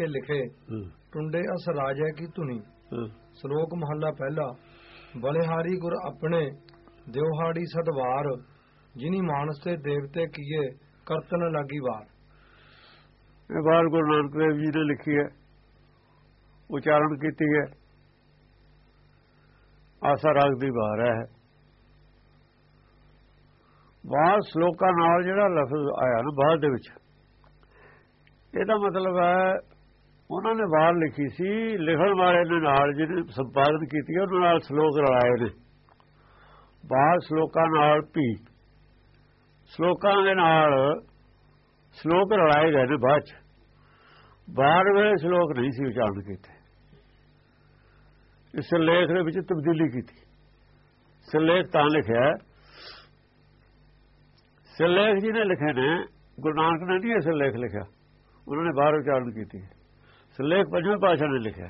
ਕੇ ਲਿਖੇ। ਟੁੰਡੇ ਅਸ ਰਾਜੈ ਕੀ ਧੁਨੀ। ਸ਼ਲੋਕ ਮਹੱਲਾ ਪਹਿਲਾ। ਬਲਿਹਾਰੀ ਗੁਰ ਆਪਣੇ ਦਿਵਹਾੜੀ ਸਦਵਾਰ ਜਿਨੀ ਮਾਨਸ ਤੇ ਦੇਵਤੇ ਕੀਏ ਕਰਤਨ ਲਾਗੀ ਵਾਰ। ਇਹ ਬਾਲ ਗੁਰੂ ਨਾਨਕ ਦੇਵ ਜੀ ਨੇ ਲਿਖੀ ਹੈ। ਉਚਾਰਨ ਕੀਤੀ ਹੈ। ਆਸਾ ਰਾਗ ਦੀ ਬਾਰ ਹੈ। ਬਾਹਰ ਸ਼ਲੋਕਾਂ ਨਾਲ ਜਿਹੜਾ ਲਫ਼ਜ਼ ਆਇਆ ਨਾ ਬਾਅਦ ਦੇ ਵਿੱਚ। ਇਹਦਾ ਮਤਲਬ ਹੈ ਉਹਨਾਂ ਨੇ ਬਾਹਰ ਲਿਖੀ ਸੀ, ਲਿਖਣ ਵਾਲੇ ਦੇ ਨਾਲ ਜਿਹਨੇ ਸੰਪਾਦਨ ਕੀਤੀ ਉਹਨਾਂ ਨਾਲ ਸ਼ਲੋਕ ਰਲਾਏ ਨੇ। ਬਾਹਰ ਸ਼ਲੋਕਾਂ ਨਾਲ ਵੀ ਸ਼ਲੋਕਾਂ ਦੇ ਨਾਲ ਸ਼ਲੋਕ ਰਲਾਏ ਗਏ ਨੇ ਬਾਅਦ ਚ। ਬਾਹਰ ਵੇਲੇ ਸ਼ਲੋਕ ਨਹੀਂ ਸੀ ਉਚਾਰਨ ਕੀਤੇ। ਇਸ ਲੇਖ ਦੇ ਵਿੱਚ ਤਬਦੀਲੀ ਕੀਤੀ। ਸਿਰਲੇਖ ਤਾਂ ਲਿਖਿਆ ਸਿਰਲੇਖ ਜੀ ਨੇ ਲਿਖੇ ਨੇ, ਗੁਰੂ ਨਾਨਕ ਨੇ ਨਹੀਂ ਸਿਰਲੇਖ ਲਿਖਿਆ। ਉਹਨਾਂ ਨੇ ਬਾਹਰ ਉਚਾਰਨ ਕੀਤੀ ਸਿਰਲੇਖ ਪੰਜਵੀਂ ਪਾਸ਼ਾ ਨੇ ਲਿਖਿਆ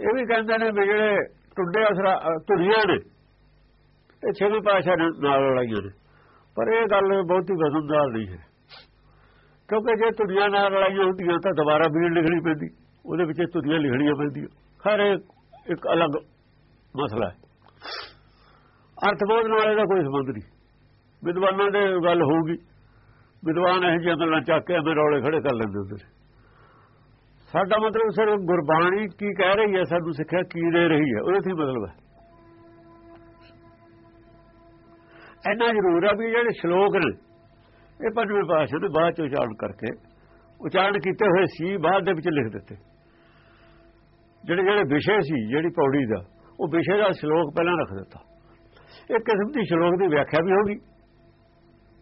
ਇਹ ਵੀ ਕਹਿੰਦੇ ਨੇ ਵੀ ਜਿਹੜੇ ਟੁੱਡੇ ਅਸਰਾ ਅ, ਧੁਨੀਆਂ ਨੇ ਇਹ ਛੇਵੀਂ ਪਾਸ਼ਾ ਨੇ ਨਾਲ ਲੜਾਈਆਂ ਨੇ। ਪਰ ਇਹ ਗੱਲ ਬਹੁਤੀ ਵਜ਼ਨਦਾਰ ਨਹੀਂ ਹੈ। ਕਿਉਂਕਿ ਜੇ ਧੁਨੀਆਂ ਨਾਲ ਲੜਾਈਆਂ ਹੁੰਦੀਆਂ ਤਾਂ ਦੁਬਾਰਾ ਵੀ ਲਿਖਣੀ ਪੈਂਦੀ। ਉਹਦੇ ਵਿੱਚ ਧੁਨੀਆਂ ਲਿਖਣੀਆਂ ਪੈਂਦੀਆਂ। ਹਰ ਇੱਕ ਇੱਕ ਅਲੱਗ ਮਸਲਾ ਹੈ। ਅਰਥਬੋਧ ਨਾਲ ਇਹਦਾ ਕੋਈ ਸੰਬੰਧ ਨਹੀਂ। ਵਿਦਵਾਨਾਂ ਦੇ ਗੱਲ ਹੋਊਗੀ। ਵਿਦਵਾਨ ਇਹ ਜਿਹੀਆਂ ਗੱਲਾਂ ਚੱਕ ਕੇ ਐਵੇਂ ਰੌਲੇ ਖੜੇ ਕਰ ਲੈਂਦੇ ਹੁੰਦੇ ਨੇ। ਸਾਡਾ ਮਤਲਬ ਸਿਰਫ ਗੁਰਬਾਣੀ ਕੀ ਕਹਿ ਰਹੀ ਹੈ ਸਾਨੂੰ ਸਿੱਖਿਆ ਕੀ ਦੇ ਰਹੀ ਹੈ, ਉਹਦੇ ਤੇ ਮਤਲਬ ਹੈ। ਇੰਨਾ ਜ਼ਰੂਰ ਆ ਵੀ ਜਿਹੜੇ ਸ਼ਲੋਕ ਨੇ, ਇਹ ਪੰਜਵੇਂ ਪਾਸ਼ਾ ਦੇ ਬਾਅਦ ਚ ਉਚਾਰਨ ਕਰਕੇ, ਉਚਾਰਨ ਕੀਤੇ ਹੋਏ ਸੀ, ਬਾਅਦ ਦੇ ਵਿੱਚ ਲਿਖ ਦਿੱਤੇ। ਜਿਹੜੇ ਜਿਹੜੇ ਵਿਸ਼ੇ ਸੀ, ਜਿਹੜੀ ਪੌੜੀ ਦਾ, ਉਹ ਵਿਸ਼ੇ ਦਾ ਸ਼ਲੋਕ ਪਹਿਲਾਂ ਰੱਖ ਦਿੱਤਾ। ਇੱਕ ਕਿਸਮ ਦੀ ਸ਼ਲੋਕ ਦੀ ਵਿਆਖਿਆ ਵੀ ਹੋਗੀ,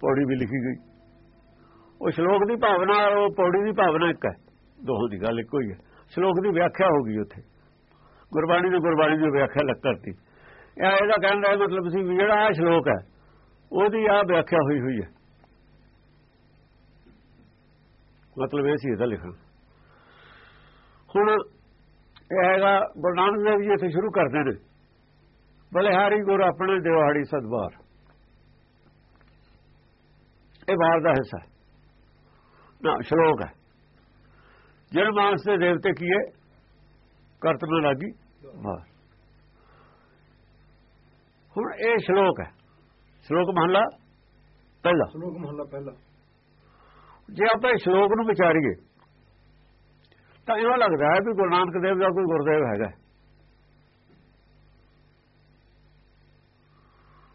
ਪੌੜੀ ਵੀ ਲਿਖੀ ਗਈ। ਉਹ ਸ਼ਲੋਕ ਦੀ ਭਾਵਨਾ, ਉਹ ਪੌੜੀ ਦੀ ਭਾਵਨਾ ਇੱਕ ਹੈ। ਦੋਹਾਂ ਦੀ ਗੱਲ ਇੱਕੋ ਹੀ ਹੈ। ਸ਼ਲੋਕ ਦੀ ਵਿਆਖਿਆ ਹੋ ਗਈ ਉੱਥੇ। ਗੁਰਬਾਣੀ ਦੀ ਗੁਰਬਾਣੀ ਦੀ ਵਿਆਖਿਆ ਲੱਗ ਕਰਤੀ ਇਹ ਇਹਦਾ ਕਹਿਣ ਦਾ ਮਤਲਬ ਸੀ ਵੀ ਜਿਹੜਾ ਆ ਸ਼ਲੋਕ ਹੈ, ਉਹਦੀ ਆ ਵਿਆਖਿਆ ਹੋਈ ਹੋਈ ਹੈ। ਮਤਲਬ ਇਹ ਸੀ ਇਹਦਾ ਲਿਖਣ। ਹੁਣ ਇਹ ਹੈਗਾ, ਗੁਰੂ ਨਾਨਕ ਦੇਵ ਜੀ ਇੱਥੇ ਸ਼ੁਰੂ ਕਰਦੇ ਨੇ। ਬਲਿਹਾਰੀ ਗੁਰ ਆਪਣੇ ਦਿਵਾੜੀ ਸਦਵਾਰ ਇਹ ਵਾਰ ਦਾ ਹਿੱਸਾ ਨਾ, ਸ਼ਲੋਕ ਹੈ। ਜਨ ਮਾਨਸ ਦੇ ਦੇਵਤੇ ਕੀਏ ਕਰਤਨ ਲਾਗੀ ਵਾਰ ਹੁਣ ਇਹ ਸ਼ਲੋਕ ਹੈ। ਸ਼ਲੋਕ ਮਹਲਾ ਪਹਿਲਾ। ਸ਼ਲੋਕ ਮਹੱਲਾ ਪਹਿਲਾ। ਜੇ ਆਪਾਂ ਇਸ ਸ਼ਲੋਕ ਨੂੰ ਵਿਚਾਰੀਏ ਤਾਂ ਇਹੋ ਲੱਗਦਾ ਹੈ ਵੀ ਗੁਰੂ ਨਾਨਕ ਦੇਵ ਦਾ ਕੋਈ ਗੁਰਦੇਵ ਹੈਗਾ।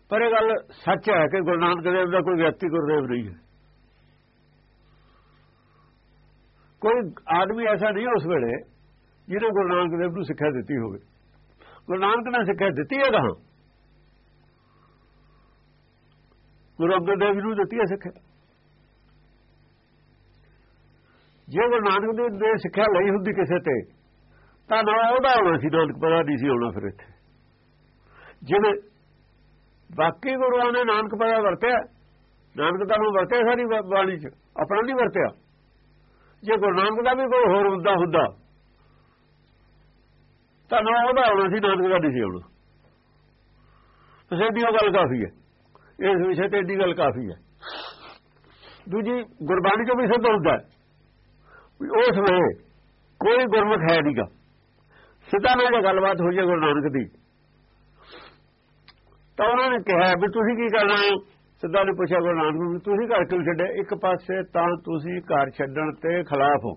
ਪਰ ਇਹ ਗੱਲ ਸੱਚ ਹੈ ਕਿ ਗੁਰੂ ਨਾਨਕ ਦੇਵ ਦਾ ਕੋਈ ਵਿਅਕਤੀ ਗੁਰਦੇਵ ਨਹੀਂ ਹੈ। ਕੋਈ ਆਦਮੀ ਐਸਾ ਨਹੀਂ ਉਸ ਵੇਲੇ ਜਿਹਨੇ ਗੁਰੂ ਨਾਨਕ ਦੇਵ ਨੂੰ ਸਿੱਖਿਆ ਦਿੱਤੀ ਹੋਵੇ। ਗੁਰੂ ਨਾਨਕ ਨੇ ਸਿੱਖਿਆ ਦਿੱਤੀ ਹੈ ਕਹਾਂ ਗੁਰੂ ਅੰਗਦ ਦੇਵ ਨੂੰ ਦਿੱਤੀ ਹੈ ਸਿੱਖਿਆ। ਜੇ ਗੁਰੂ ਨਾਨਕ ਦੇਵ ਨੇ ਸਿੱਖਿਆ ਲਈ ਹੁੰਦੀ ਕਿਸੇ ਤੇ, ਤਾਂ ਨਾ ਉਹਦਾ ਹੋਣਾ ਸੀ, ਨਾਨਕ ਪਤਾ ਨਹੀਂ ਸੀ ਹੋਣਾ ਫਿਰ ਇੱਥੇ। ਜਿਵੇਂ ਬਾਕੀ ਗੁਰੂਆਂ ਨੇ ਨਾਨਕ ਪਤਾ ਵਰਤਿਆ, ਨਾਨਕ ਦਾ ਨੂੰ ਵਰਤਿਆ ਸਾਰੀ ਬਾ- ਬਾਣੀ ਚ, ਆਪਣਾ ਨਹੀਂ ਵਰਤਿਆ। ਜੇ ਗੁਰੂ ਨਾਨਕ ਦਾ ਵੀ ਕੋਈ ਹੋਰ ਹੁੰਦਾ ਹੁੰਦਾ, ਤਾਂ ਨਾ ਉਹਦਾ ਹੋਣਾ ਸੀ, ਨਾਨਕ ਦਾ ਨਹੀਂ ਸੀ ਹੋਣਾ ਸਿੱਧੀ ਉਹ ਗੱਲ ਕਾਫੀ ਹੈ। ਇਸ ਵਿਸ਼ੇ ਤੇ ਏਡੀ ਗੱਲ ਕਾਫੀ ਹੈ। ਦੂਜੀ, ਗੁਰਬਾਣੀ ਚੋਂ ਵੀ ਸਿੱਧ ਹੁੰਦਾ ਵੀ ਉਸ ਵੇਲੇ ਕੋਈ ਗੁਰਮੁਖ ਹੈ ਨਹੀਂਗਾ ਸਿੱਧਾ ਨਾਲ ਜੇ ਗੱਲਬਾਤ ਹੋਈ ਹੈ ਗੁਰੂ ਨਾਨਕ ਦੀ, ਤਾਂ ਉਹਨਾਂ ਨੇ ਕਿਹਾ ਵੀ ਤੁਸੀਂ ਕੀ ਕਰਨਾ ਹੈ? ਸਿੱਧਾ ਨੇ ਪੁੱਛਿਆ, ਗੁਰੂ ਨਾਨਕ ਨੂੰ ਤੁਸੀਂ ਘਰ ਕਿਉਂ ਛੱਡਿਆ? ਇੱਕ ਪਾਸੇ ਤਾਂ ਤੁਸੀਂ ਘਰ ਛੱਡਣ ਤੇ ਖਿਲਾਫ ਹੋ।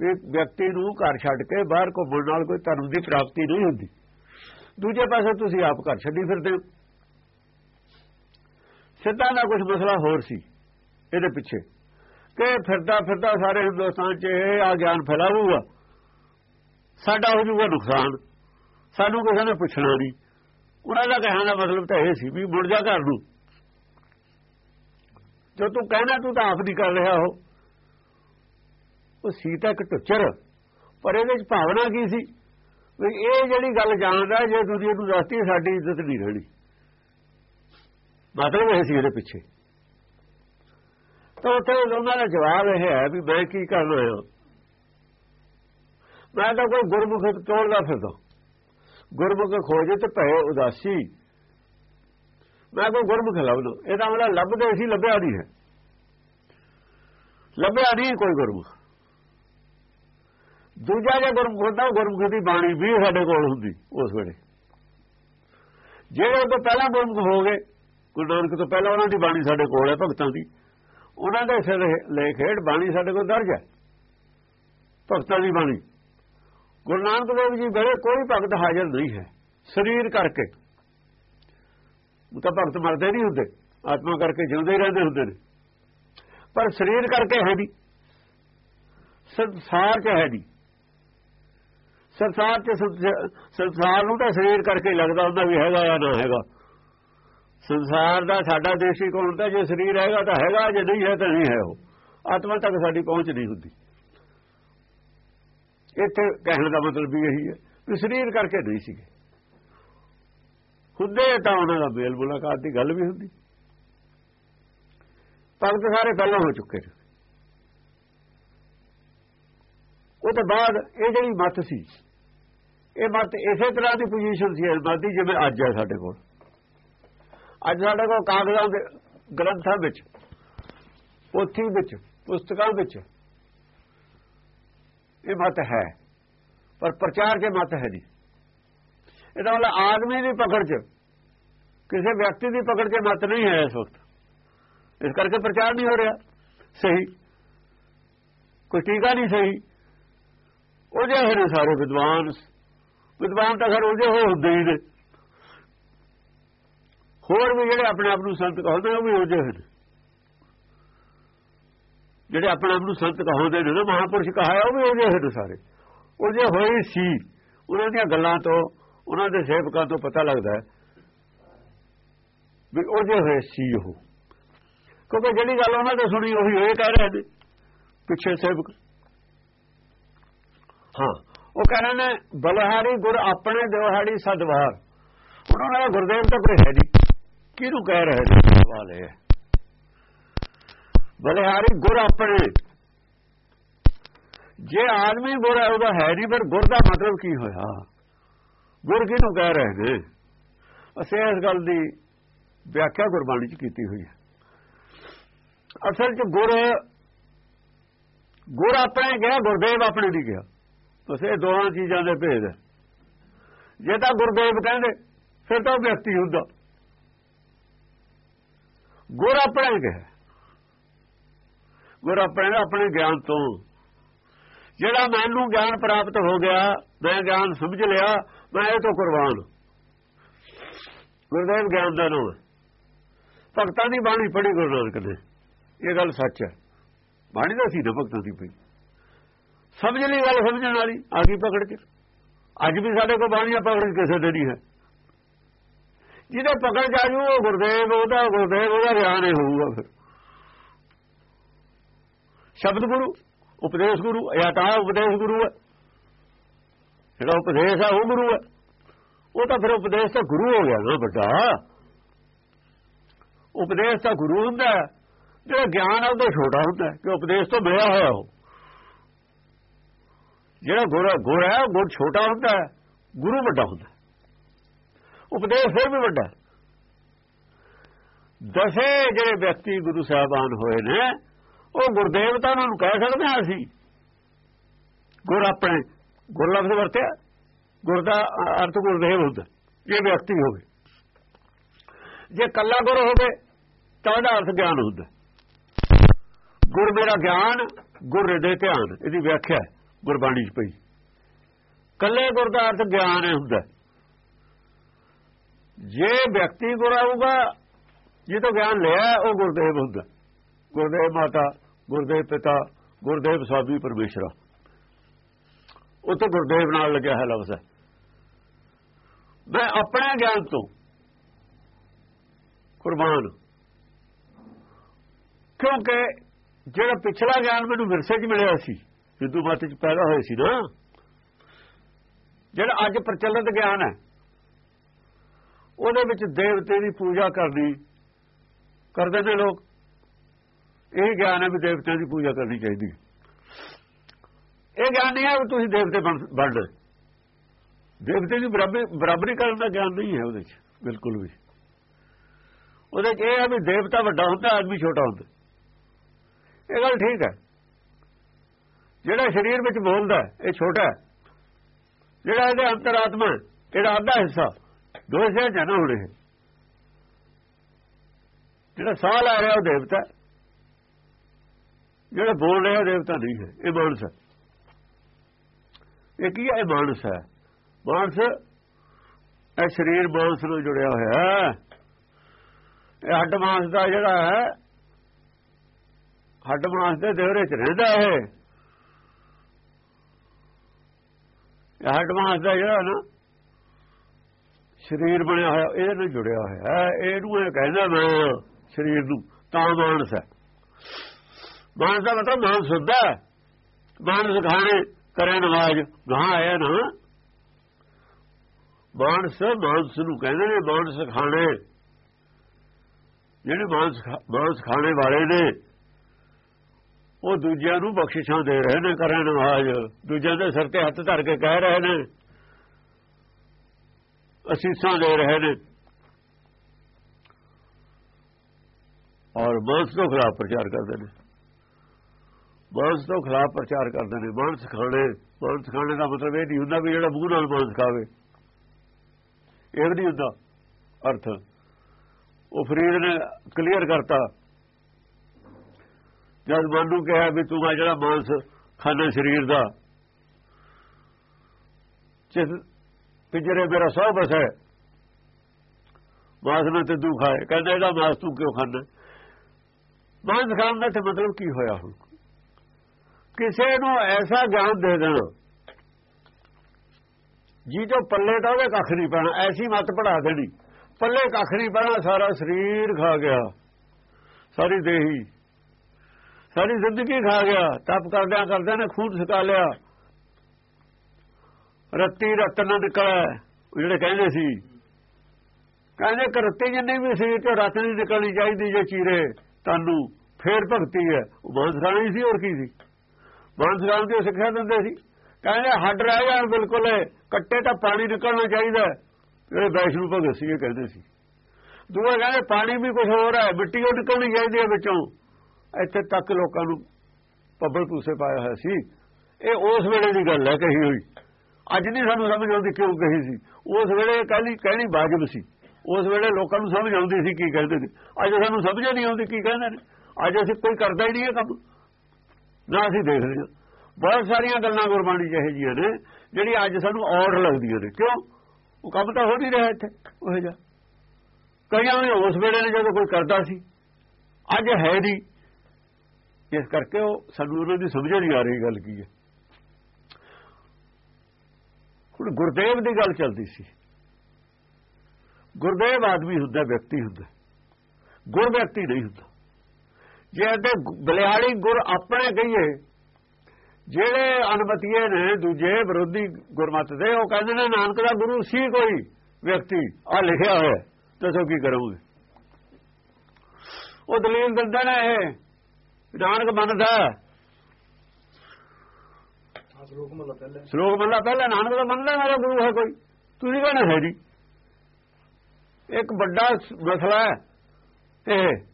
ਵੀ ਵਿਅਕਤੀ ਨੂੰ ਘਰ ਛੱਡ ਕੇ ਬਾਹਰ ਘੁੰਮਣ ਨਾਲ ਕੋਈ ਧਰਮ ਦੀ ਪ੍ਰਾਪਤੀ ਨਹੀਂ ਹੁੰਦੀ। ਦੂਜੇ ਪਾਸੇ ਤੁਸੀਂ ਆਪ ਘਰ ਛੱਡੀ ਫਿਰਦੇ ਹੋ। ਸਿੱਧਾ ਦਾ ਕੁਝ ਮਸਲਾ ਹੋਰ ਸੀ ਇਹਦੇ ਪਿੱਛੇ ਕਿ ਫਿਰਦਾ ਫਿਰਦਾ ਸਾਰੇ ਹਿੰਦੁਸਤਾਨ 'ਚ ਇਹ ਆ ਗਿਆਨ ਫੈਲਾਊਗਾ। ਸਾਡਾ ਹੋ ਜਾਊਗਾ ਨੁਕਸਾਨ। ਸਾਨੂੰ ਕਿਸੇ ਨੇ ਪੁੱਛਣਾ ਨਹੀਂ। ਉਹਨਾਂ ਦਾ ਕਹਿਣ ਦਾ ਮਤਲਬ ਤਾਂ ਇਹ ਸੀ ਵੀ ਮੁੜ ਜਾ ਘਰ ਨੂੰ। ਜੋ ਤੂੰ ਕਹਿਣਾ, ਤੂੰ ਤਾਂ ਆਪ ਨਹੀਂ ਕਰ ਰਿਹਾ ਹੋ ਉਹ ਸੀਤਾ ਇੱਕ ਟੁੱਚਰ, ਪਰ ਇਹਦੇ ਵਿੱਚ ਭਾਵਨਾ ਕੀ ਸੀ? ਵੀ ਇਹ ਜਿਹੜੀ ਗੱਲ ਜਾਣਦਾ, ਜੇ ਤੁਸੀਂ ਇਹਨੂੰ ਦੱਸਤੀ, ਸਾਡੀ ਇੱਜ਼ਤ ਨਹੀਂ ਰਹਿਣੀ। ਮਤਲਬ ਇਹ ਸੀ ਇਹਦੇ ਪਿੱਛੇ। ਤਾਂ ਉੱਥੇ ਉਹਨਾਂ ਦਾ ਜਵਾਬ ਇਹ ਹੈ ਵੀ ਮੈਂ ਕੀ ਕਰਨਾ ਹੈ ਮੈਂ ਤਾਂ ਕੋਈ ਗੁਰਮੁਖ ਤੋੜਦਾ ਫਿਰਦਾ। ਗੁਰਮੁਖ ਖੋਜੇ ਤੇ ਭਏ ਉਦਾਸੀ। ਮੈਂ ਕੋਈ ਗੁਰਮੁਖ ਲੱਭ ਲਓ। ਇਹ ਤਾਂ ਮਤਲਬ ਲੱਭਦੇ ਸੀ ਲੱਭਿਆ ਨਹੀਂ ਹੈ। ਲੱਭਿਆ ਨਹੀਂ ਕੋਈ ਗੁਰਮੁਖ। ਦੂਜਾ ਜੇ ਗੁਰਮੁਖ ਹੁੰਦਾ, ਉਹ ਗੁਰਮੁਖ ਦੀ ਬਾਣੀ ਵੀ ਸਾਡੇ ਕੋਲ ਹੁੰਦੀ, ਉਸ ਵੇਲੇ। ਜਿਹੜੇ ਤੋਂ ਪਹਿਲਾਂ ਗੁਰਮੁਖ ਹੋ ਗਏ, ਗੁਰੂ ਨਾਨਕ ਤੋਂ ਪਹਿਲਾਂ ਉਹਨਾਂ ਦੀ ਬਾਣੀ ਸਾਡੇ ਕੋਲ ਹੈ, ਭਗਤਾਂ ਦੀ। ਉਹਨਾਂ ਦੇ ਸਿਰ ਲੇਖ ਹੇਠ ਬਾਣੀ ਸਾਡੇ ਕੋਲ ਦਰਜ ਹੈ। ਭਗਤਾਂ ਦੀ ਬਾਣੀ। ਗੁਰੂ ਨਾਨਕ ਦੇਵ ਜੀ ਵੇਲੇ ਕੋਈ ਭਗਤ ਹਾਜ਼ਰ ਨਹੀਂ ਹੈ, ਸਰੀਰ ਕਰਕੇ। ਉਹ ਤਾਂ ਭਗਤ ਮਰਦੇ ਨਹੀਂ ਹੁੰਦੇ। ਆਤਮਾ ਕਰਕੇ ਜਿਉਂਦੇ ਹੀ ਰਹਿੰਦੇ ਹੁੰਦੇ ਨੇ। ਪਰ ਸਰੀਰ ਕਰਕੇ ਹੈ ਨਹੀਂ। ਸੰਸਾਰ 'ਚ ਹੈ ਨਹੀਂ। ਸੰਸਾਰ 'ਚ ਸੰਸਾਰ ਨੂੰ ਤਾਂ ਸਰੀਰ ਕਰਕੇ ਹੀ ਲੱਗਦਾ ਹੁੰਦਾ ਵੀ ਹੈਗਾ ਜਾਂ ਨਾ ਹੈਗਾ। ਸੰਸਾਰ ਦਾ ਸਾਡਾ ਦੇਸ਼ੀ ਕੋਣ ਤਾਂ ਜੇ ਸਰੀਰ ਹੈਗਾ ਤਾਂ ਹੈਗਾ, ਜੇ ਨਹੀਂ ਹੈ ਤਾਂ ਨਹੀਂ ਹੈ ਉਹ। ਆਤਮਾ ਤੱਕ ਸਾਡੀ ਪਹੁੰਚ ਨਹੀਂ ਹੁੰਦੀ। ਇੱਥੇ ਕਹਿਣ ਦਾ ਮਤਲਬ ਵੀ ਇਹੀ ਹੈ ਵੀ ਸਰੀਰ ਕਰਕੇ ਨਹੀਂ ਸੀਗੇ। ਹੁੰਦੇ ਤਾਂ ਉਹਨਾਂ ਦਾ ਮੇਲ ਮੁਲਾਕਾਤ ਦੀ ਗੱਲ ਵੀ ਹੁੰਦੀ। ਭਗਤ ਸਾਰੇ ਪਹਿਲਾਂ ਹੋ ਚੁੱਕੇ ਨੇ। ਉਹ ਤੋਂ ਬਾਅਦ ਇਹ ਜਿਹੜੀ ਮੱਤ ਸੀ, ਇਹ ਮੱਤ ਇਸੇ ਤਰ੍ਹਾਂ ਦੀ ਪੋਜੀਸ਼ਨ ਸੀ ਇਸ ਮੱਤ ਦੀ ਜਿਵੇਂ ਅੱਜ ਹੈ ਸਾਡੇ ਕੋਲ। ਅੱਜ ਸਾਡੇ ਕੋਲ ਕਾਗਜ਼ਾਂ ਦੇ ਗ੍ਰੰਥਾਂ ਵਿੱਚ, ਪੋਥੀ ਵਿੱਚ, ਪੁਸਤਕਾਂ ਵਿੱਚ ਇਹ ਮਤ ਹੈ, ਪਰ ਪ੍ਰਚਾਰ ਕੇ ਮਤ ਹੈ ਨਹੀਂ। ਇਹਦਾ ਮਤਲਬ ਆਦਮੀ ਦੀ ਪਕੜ 'ਚ, ਕਿਸੇ ਵਿਅਕਤੀ ਦੀ ਪਕੜ 'ਚ ਮਤ ਨਹੀਂ ਹੈ ਇਸ ਵਕਤ। ਇਸ ਕਰਕੇ ਪ੍ਰਚਾਰ ਨਹੀਂ ਹੋ ਰਿਹਾ। ਸਹੀ। ਕੋਈ ਟੀਕਾ ਨਹੀਂ ਸਹੀ। ਉਹ ਜਿਹੇ ਨੇ ਸਾਰੇ ਵਿਦਵਾਨ। ਵਿਦਵਾਨ ਤਾਂ ਖਰ ਉਹਦੇ ਹੋ ਹੁੰਦੇ ਹੀ ਨੇ। ਹੋਰ ਵੀ ਜਿਹੜੇ ਆਪਣੇ ਆਪ ਨੂੰ ਸੰਤ ਕਹਦੇ ਉਹ ਵੀ ਉਹ ਜਿਹੇ ਨੇ। ਜਿਹੜੇ ਆਪਣੇ ਆਪ ਨੂੰ ਸੰਤ ਕਹਾਉਂਦੇ ਨੇ ਨਾ, ਮਹਾਪੁਰਸ਼ ਕਹਾਇਆ, ਉਹ ਵੀ ਉਹ ਜਿਹੇ ਨੇ ਸਾਰੇ। ਉਹ ਜੇ ਹੋਈ ਸੀ। ਉਹਨਾਂ ਦੀਆਂ ਗੱਲਾਂ ਤੋਂ ਉਹਨਾਂ ਦੇ ਸੇਵਕਾਂ ਤੋਂ ਪਤਾ ਲੱਗਦਾ ਵੀ ਉਹ ਜੇ ਹੋਏ ਸੀ ਉਹ। ਕਿਉਂਕਿ ਜਿਹੜੀ ਗੱਲ ਉਹਨਾਂ ਨੇ ਸੁਣੀ, ਉਹੀ ਹੋਏ ਕਹਿ ਰਹੇ ਨੇ ਪਿੱਛੇ ਸੇਵਕ। ਹਾਂ, ਉਹ ਕਹਿੰਦੇ ਨੇ, ਬਲਹਾਰੀ ਗੁਰ ਆਪਣੇ ਦਿਵਹਾੜੀ ਸਦਵਾਰ। ਉਹਨਾਂ ਦਾ ਗੁਰਦੇਵ ਤਾਂ ਕੋਈ ਹੈ ਨਹੀਂ। ਕਿਹਨੂੰ ਕਹਿ ਰਹੇ ਨੇ ਸਵਾਲ ਇਹ? ਬਲਹਾਰੀ ਗੁਰ ਆਪਣੇ। ਜੇ ਆਦਮੀ ਗੁਰ ਹੈ, ਉਹਦਾ ਹੈ ਨਹੀਂ ਪਰ ਗੁਰ ਦਾ ਮਤਲਬ ਕੀ ਹੋਇਆ? ਗੁਰ ਕਿਹਨੂੰ ਕਹਿ ਰਹੇ ਨੇ। ਅਸੀਂ ਇਸ ਗੱਲ ਦੀ ਵਿਆਖਿਆ ਗੁਰਬਾਣੀ ਚ ਕੀਤੀ ਹੋਈ ਹੈ। ਅਸਲ ਚ ਗੁਰ ਗੁਰ ਆਪਣੇ ਗਿਆ ਗੁਰਦੇਵ ਆਪਣੇ ਨਹੀਂ ਗਿਆ ਬਸ ਇਹ ਦੋਹਾਂ ਚੀਜ਼ਾਂ ਦੇ ਭੇਦ ਹੈ। ਜੇ ਤਾਂ ਗੁਰਦੇਵ ਕਹਿੰਦੇ, ਫਿਰ ਤਾਂ ਉਹ ਵਿਅਕਤੀ ਹੁੰਦਾ। ਗੁਰ ਆਪਣੇ ਗਿਆ ਗੁਰ ਆਪਣੇ ਆਪਣੇ ਗਿਆਨ ਤੋਂ। ਜਿਹੜਾ ਮੈਨੂੰ ਗਿਆਨ ਪ੍ਰਾਪਤ ਹੋ ਗਿਆ, ਮੈਂ ਗਿਆਨ ਸਮਝ ਲਿਆ ਮੈਂ ਇਹ ਤੋਂ ਕੁਰਬਾਨ ਗੁਰਦੇਵ ਗਿਆਨ ਦਾ ਨਾਮ ਭਗਤਾਂ ਦੀ ਬਾਣੀ ਪੜ੍ਹੀ ਗੁਰੂ ਨਾਨਕ ਨੇ। ਇਹ ਗੱਲ ਸੱਚ ਹੈ। ਬਾਣੀ ਦਾ ਸੀ ਨਾ ਭਗਤਾਂ ਦੀ ਪਈ। ਸਮਝ ਲਈ ਗੱਲ ਸਮਝਣ ਵਾਲੀ, ਆ ਗਈ ਪਕੜ ਕੇ। ਅੱਜ ਵੀ ਸਾਡੇ ਕੋਲ ਬਾਣੀਆਂ ਪਕੜ ਕਿਸੇ ਦੇ ਨਹੀਂ ਹੈ। ਜਿਹਦੇ ਪਕੜ ਜਾਜੂ ਉਹ ਗੁਰਦੇਵ, ਉਹਦਾ ਗੁਰਦੇਵ, ਉਹਦਾ ਗਿਆਨ ਹੀ ਹੋਊਗਾ ਫਿਰ। ਸ਼ਬਦ ਗੁਰੂ, ਉਪਦੇਸ਼ ਗੁਰੂ, ਜਾਂ ਉਪਦੇਸ਼ ਗੁਰੂ ਹੈ। ਜਿਹੜਾ ਉਪਦੇਸ਼ ਆ, ਉਹ ਗੁਰੂ ਹੈ ਉਹ ਤਾਂ ਫਿਰ ਉਪਦੇਸ਼ ਤਾਂ ਗੁਰੂ ਹੋ ਗਿਆ ਨਾ ਵੱਡਾ। ਉਪਦੇਸ਼ ਤਾਂ ਗੁਰੂ ਹੁੰਦਾ ਜਿਹੜਾ ਗਿਆਨ ਉਹ ਉਹਦਾ ਛੋਟਾ ਹੁੰਦਾ ਕਿ ਉਪਦੇਸ਼ ਤੋਂ ਮਿਲਿਆ ਹੋਇਆ ਉਹ। ਜਿਹੜਾ ਗੁਰ ਗੁਰ ਹੈ, ਉਹ ਗੁਰ ਛੋਟਾ ਹੁੰਦਾ ਗੁਰੂ ਵੱਡਾ ਹੁੰਦਾ ਉਪਦੇਸ਼ ਫਿਰ ਵੀ ਵੱਡਾ ਦਸੇ ਜਿਹੜੇ ਵਿਅਕਤੀ ਗੁਰੂ ਸਾਹਿਬਾਨ ਹੋਏ ਨੇ, ਉਹ ਗੁਰਦੇਵ ਤਾਂ ਉਹਨਾਂ ਨੂੰ ਕਹਿ ਸਕਦੇ ਹਾਂ ਅਸੀਂ। ਗੁਰ ਆਪਣੇ ਗੁਰ ਲਫ਼ਜ਼ ਵਰਤਿਆ। ਗੁਰ ਦਾ ਅਰਥ ਗੁਰਦੇਵ ਹੁੰਦਾ ਜੇ ਵਿਅਕਤੀ ਹੋਵੇ। ਜੇ ਕੱਲਾ ਗੁਰ ਹੋਵੇ, ਤਾਂ ਉਹਦਾ ਅਰਥ ਗਿਆਨ ਹੁੰਦਾ। ਗੁਰ ਮੇਰਾ ਗਿਆਨ, ਗੁਰ ਦੇ ਧਿਆਨ। ਇਹਦੀ ਵਿਆਖਿਆ ਗੁਰਬਾਣੀ 'ਚ ਪਈ। ਕੱਲੇ ਗੁਰ ਦਾ ਅਰਥ ਗਿਆਨ ਹੈ ਹੁੰਦਾ। ਜੇ ਵਿਅਕਤੀ ਗੁਰ ਆਊਗਾ ਜੇ ਤੋਂ ਗਿਆਨ ਲਿਆ, ਉਹ ਗੁਰਦੇਵ ਹੁੰਦਾ। ਗੁਰਦੇਵ ਮਾਤਾ, ਗੁਰਦੇਵ ਪਿਤਾ, ਗੁਰਦੇਵ ਸਾਬੀ ਪਰਮੇਸ਼ਰਾ। ਉੱਥੇ ਗੁਰਦੇਵ ਨਾਲ ਲੱਗਿਆ ਹੈ ਲਫ਼ਜ਼। ਮੈਂ ਆਪਣੇ ਗਿਆਨ ਤੋਂ ਕੁਰਬਾਨ ਕਿਉਂਕਿ ਜਿਹੜਾ ਪਿਛਲਾ ਗਿਆਨ ਮੈਨੂੰ ਵਿਰਸੇ 'ਚ ਮਿਲਿਆ ਸੀ, ਹਿੰਦੂ ਮਤ 'ਚ ਪੈਦਾ ਹੋਏ ਸੀ ਨਾ, ਜਿਹੜਾ ਅੱਜ ਪ੍ਰਚਲਿਤ ਗਿਆਨ ਹੈ, ਉਹਦੇ ਵਿੱਚ ਦੇਵਤੇ ਦੀ ਪੂਜਾ ਕਰਨੀ ਕਰਦੇ ਨੇ ਲੋਕ। ਇਹ ਗਿਆਨ ਹੈ ਵੀ ਦੇਵਤਿਆਂ ਦੀ ਪੂਜਾ ਕਰਨੀ ਚਾਹੀਦੀ ਇਹ ਗਿਆਨ ਨਹੀਂ ਹੈ ਵੀ ਤੁਸੀਂ ਦੇਵਤੇ ਬਣ ਬਣਨਾ ਦੇਵਤੇ ਦੀ ਬਰਾਬਰੀ ਕਰਨ ਦਾ ਗਿਆਨ ਨਹੀਂ ਹੈ ਉਹਦੇ 'ਚ ਬਿਲਕੁਲ ਵੀ। ਉਹਦੇ 'ਚ ਇਹ ਹੈ ਵੀ ਦੇਵਤਾ ਵੱਡਾ ਹੁੰਦਾ ਆਦਮੀ ਛੋਟਾ ਹੁੰਦਾ। ਇਹ ਗੱਲ ਠੀਕ ਹੈ। ਜਿਹੜਾ ਸਰੀਰ ਵਿੱਚ ਬੋਲਦਾ ਇਹ ਛੋਟਾ ਹੈ। ਜਿਹੜਾ ਇਹਦੇ ਅੰਤਰਾਤਮਾ ਹੈ, ਇਹਦਾ ਅੱਧਾ ਹਿੱਸਾ ਦੋ ਹਿੱਸੇ ਚ ਹੋਣੇ ਜਿਹੜਾ ਸਾਹ ਲੈ ਰਿਹਾ ਉਹ ਦੇਵਤਾ ਜਿਹੜਾ ਬੋਲ ਰਿਹਾ ਉਹ ਦੇਵਤਾ ਨਹੀਂ ਹੈ ਇਹ ਮਾਨਸ ਹੈ। ਇਹ ਕੀ ਹੈ? ਇਹ ਮਾਨਸ ਹੈ। ਮਾਨਸ ਇਹ ਸਰੀਰ ਮਾਨਸ ਨਾਲ ਜੁੜਿਆ ਹੋਇਆ ਹੈ। ਇਹ ਹੱਡ ਮਾਨਸ ਦਾ ਜਿਹੜਾ ਹੈ, ਹੱਡ ਮਾਸ ਦੇ ਦੇਹਰੇ ਚ ਰਹਿੰਦਾ ਹੈ ਇਹ ਹੱਡ ਮਾਸ ਦਾ ਜਿਹੜਾ ਨਾ, ਸਰੀਰ ਬਣਿਆ ਹੋਇਆ, ਇਹਦੇ ਨਾਲ ਜੁੜਿਆ ਹੋਇਆ ਹੈ। ਇਹਨੂੰ ਇਹ ਕਹਿੰਦਾ ਮੈਂ ਸਰੀਰ ਨੂੰ, ਤਾਂ ਮਾਨਸ ਹੈ। ਮਾਨਸ ਦਾ ਮਤਲਬ ਮਾਨਸ ਹੁੰਦਾ ਮਾਨਸ ਖਾਣੇ, ਕਰੇ ਨਵਾਜ ਗਾਂ ਆਇਆ ਨਾ ਮਾਨਸ ਮਾਨਸ ਨੂੰ ਕਹਿੰਦੇ ਨੇ ਮਾਨਸ ਖਾਣੇ। ਜਿਹੜੇ ਮਾਨਸ ਮਾਨਸ ਖਾਣੇ ਵਾਲੇ ਨੇ, ਉਹ ਦੂਜਿਆਂ ਨੂੰ ਬਖਸ਼ਿਸ਼ਾਂ ਦੇ ਰਹੇ ਨੇ ਕਰਨ ਨਵਾਜ ਦੂਜਿਆਂ ਦੇ ਸਿਰ ਤੇ ਹੱਥ ਧਰ ਕੇ ਕਹਿ ਰਹੇ ਨੇ। ਅਸੀਸਾਂ ਦੇ ਰਹੇ ਨੇ। ਔਰ ਮਾਨਸ ਤੋਂ ਖਿਲਾਫ ਪ੍ਰਚਾਰ ਕਰਦੇ ਨੇ। ਮਾਨਸ ਤੋਂ ਖਿਲਾਫ ਪ੍ਰਚਾਰ ਕਰਦੇ ਨੇ। ਮਾਨਸ ਖਾਣੇ। ਮਾਨਸ ਖਾਣੇ ਦਾ ਮਤਲਬ ਇਹ ਨਹੀਂ ਹੁੰਦਾ ਵੀ ਜਿਹੜਾ ਮੂੰਹ ਨਾਲ ਮਾਨਸ ਖਾਵੇ। ਇਹ ਵੀ ਨਹੀਂ ਹੁੰਦਾ ਅਰਥ। ਉਹ ਫਰੀਦ ਨੇ ਕਲੀਅਰ ਕਰਤਾ। ਜਦ ਮਨ ਨੂੰ ਕਿਹਾ ਵੀ ਤੂੰ ਆ ਜਿਹੜਾ ਮਾਨਸ ਖਾਣਾ ਸਰੀਰ ਦਾ ਜਿਸ ਪਿੰਜਰੇ ਮੇਰਾ ਸੌ ਬਸ ਹੈ। ਮਾਸ ਨਾ ਤੇ ਤੂੰ ਖਾਏ। ਕਹਿੰਦਾ, ਇਹਦਾ ਮਾਸ ਤੂੰ ਕਿਉਂ ਖਾਂਦਾ? ਮਾਸ ਖਾਣ ਦਾ ਤੇ ਮਤਲਬ ਕੀ ਹੋਇਆ ਹੁਣ? ਕਿਸੇ ਨੂੰ ਐਸਾ ਗਿਆਨ ਦੇ ਦੇਣਾ ਜੀ ਜੋ ਪੱਲੇ ਤਾਂ ਉਹਦੇ ਕੱਖ ਨਹੀਂ ਪੈਣਾ, ਐਸੀ ਮਤ ਪੜਾ ਦੇਣੀ। ਪੱਲੇ ਕੱਖ ਨਹੀਂ ਪੈਣਾ, ਸਾਰਾ ਸਰੀਰ ਖਾ ਗਿਆ। ਸਾਰੀ ਦੇਹੀ। ਸਾਰੀ ਜ਼ਿੰਦਗੀ ਖਾ ਗਿਆ। ਤਪ ਕਰਦਿਆਂ ਕਰਦਿਆਂ ਨੇ ਖੂਨ ਸੁਕਾ ਲਿਆ। ਰੱਤੀ ਰਤਨ ਨਿਕਲਿਆ ਉਹ ਜਿਹੜੇ ਕਹਿੰਦੇ ਸੀ। ਕਹਿੰਦੇ ਕਿ ਰੱਤੀ ਜਿੰਨੀ ਵੀ ਸਰੀਰ ਚੋਂ ਰਤ ਨਹੀਂ ਨਿਕਲਣੀ ਚਾਹੀਦੀ, ਜੇ ਚੀਰੇ ਤੁਹਾਨੂੰ ਫੇਰ ਭਗਤੀ ਹੈ। ਉਹ ਬਾਂਸ ਖਾਣੀ ਸੀ, ਹੋਰ ਕੀ ਸੀ? ਬਾਂਸ ਖਾਣ ਦੀ ਸਿੱਖਿਆ ਦਿੰਦੇ ਸੀ। ਕਹਿੰਦੇ ਹੱਡ ਰਹਿ ਜਾਣ ਬਿਲਕੁਲ, ਕੱਟੇ ਤਾਂ ਪਾਣੀ ਨਿਕਲਣਾ ਚਾਹੀਦਾ। ਜਿਹੜੇ ਵੈਸ਼ਨੂ ਭਗਤ ਸੀ ਇਹ ਕਹਿੰਦੇ ਸੀ। ਦੂਆ ਕਹਿੰਦੇ ਪਾਣੀ ਵੀ ਕੁਝ ਹੋਰ ਹੈ, ਮਿੱਟੀ ਉਹ ਨਿਕਲਣੀ ਚਾਹੀਦੀ ਹੈ ਵਿੱਚੋਂ। ਇੱਥੇ ਤੱਕ ਲੋਕਾਂ ਨੂੰ ਪੱਬਲ ਪੂਸੇ ਪਾਇਆ ਹੋਇਆ ਸੀ। ਇਹ ਉਸ ਵੇਲੇ ਦੀ ਗੱਲ ਹੈ ਕਹੀ ਹੋਈ। ਅੱਜ ਨਹੀਂ ਸਾਨੂੰ ਸਮਝ ਆਉਂਦੀ ਕਿਉਂ ਕਹੀ ਸੀ। ਉਸ ਵੇਲੇ ਕਹਿਣੀ ਕਹਿਣੀ ਵਾਜਬ ਸੀ। ਉਸ ਵੇਲੇ ਲੋਕਾਂ ਨੂੰ ਸਮਝ ਆਉਂਦੀ ਸੀ ਕੀ ਕਹਿੰਦੇ ਨੇ। ਅੱਜ ਸਾਨੂੰ ਸਮਝ ਨਹੀਂ ਆਉਂਦੀ ਕੀ ਕਹਿੰਦੇ ਨੇ। ਅੱਜ ਅਸੀਂ ਕੋਈ ਕਰਦਾ ਹੀ ਨਹੀਂ ਇਹ ਕੰਮ। ਨਾ ਅਸੀਂ ਦੇਖ ਰਹੇ ਹਾਂ। ਬਹੁਤ ਸਾਰੀਆਂ ਗੱਲਾਂ ਗੁਰਬਾਣੀ ਜਿਹੇ ਜੀਆਂ ਨੇ, ਜਿਹੜੀ ਅੱਜ ਸਾਨੂੰ ਔੜ ਲੱਗਦੀਆਂ ਨੇ ਕਿਉਂ? ਉਹ ਕੰਮ ਤਾਂ ਹੋ ਨਹੀਂ ਰਿਹਾ ਇੱਥੇ, ਉਹ ਜਿਹਾ। ਕਈਆਂ ਨੇ ਉਸ ਵੇਲੇ ਨੇ ਜਦੋਂ ਕੋਈ ਕਰਦਾ ਸੀ, ਅੱਜ ਹੈ ਨਹੀਂ। ਇਸ ਕਰਕੇ ਉਹ ਸਾਨੂੰ ਉਹਨਾਂ ਦੀ ਸਮਝ ਨਹੀਂ ਆ ਰਹੀ ਗੱਲ ਕੀ ਹੈ। ਹੁਣ ਗੁਰਦੇਵ ਦੀ ਗੱਲ ਚੱਲਦੀ ਸੀ। ਗੁਰਦੇਵ ਆਦਮੀ ਹੁੰਦਾ, ਵਿਅਕਤੀ ਹੁੰਦਾ। ਗੁਰ ਵਿਅਕਤੀ ਨਹੀਂ ਹੁੰਦਾ। ਜੇ ਅੱਦੇ ਬਲਿਆੜੀ ਗੁਰ ਆਪਣੇ ਕਹੀਏ ਜਿਹੜੇ ਅਨਮਤੀਏ ਨੇ ਦੂਜੇ ਵਿਰੋਧੀ ਗੁਰਮਤ ਦੇ ਉਹ ਕਹਿੰਦੇ ਨੇ ਨਾਨਕ ਦਾ ਗੁਰੂ ਸੀ ਕੋਈ ਵਿਅਕਤੀ? ਆ ਲਿਖਿਆ ਹੋਇਆ ਦੱਸੋ ਕੀ ਕਰੋਗੇ? ਉਹ ਦਲੀਲ ਦਿੰਦੇ ਨੇ ਇਹ ਨਾਨਕ ਮੰਨਦਾ ਸ਼ਲੋਕ ਮੱਲਾ ਪਹਿਲੇ ਸ਼ਲੋਕ ਮੰਨਦਾ ਪਹਿਲਾਂ ਨਾਨਕ ਦਾ ਮੰਨਦਾ ਮੇਰਾ ਗੁਰੂ ਹੈ ਕੋਈ। ਤੁਸੀਂ ਕਹਿੰਦੇ ਹੈ ਜੀ? ਇੱਕ ਵੱਡਾ ਮਸਲਾ ਹੈ ਇਹ।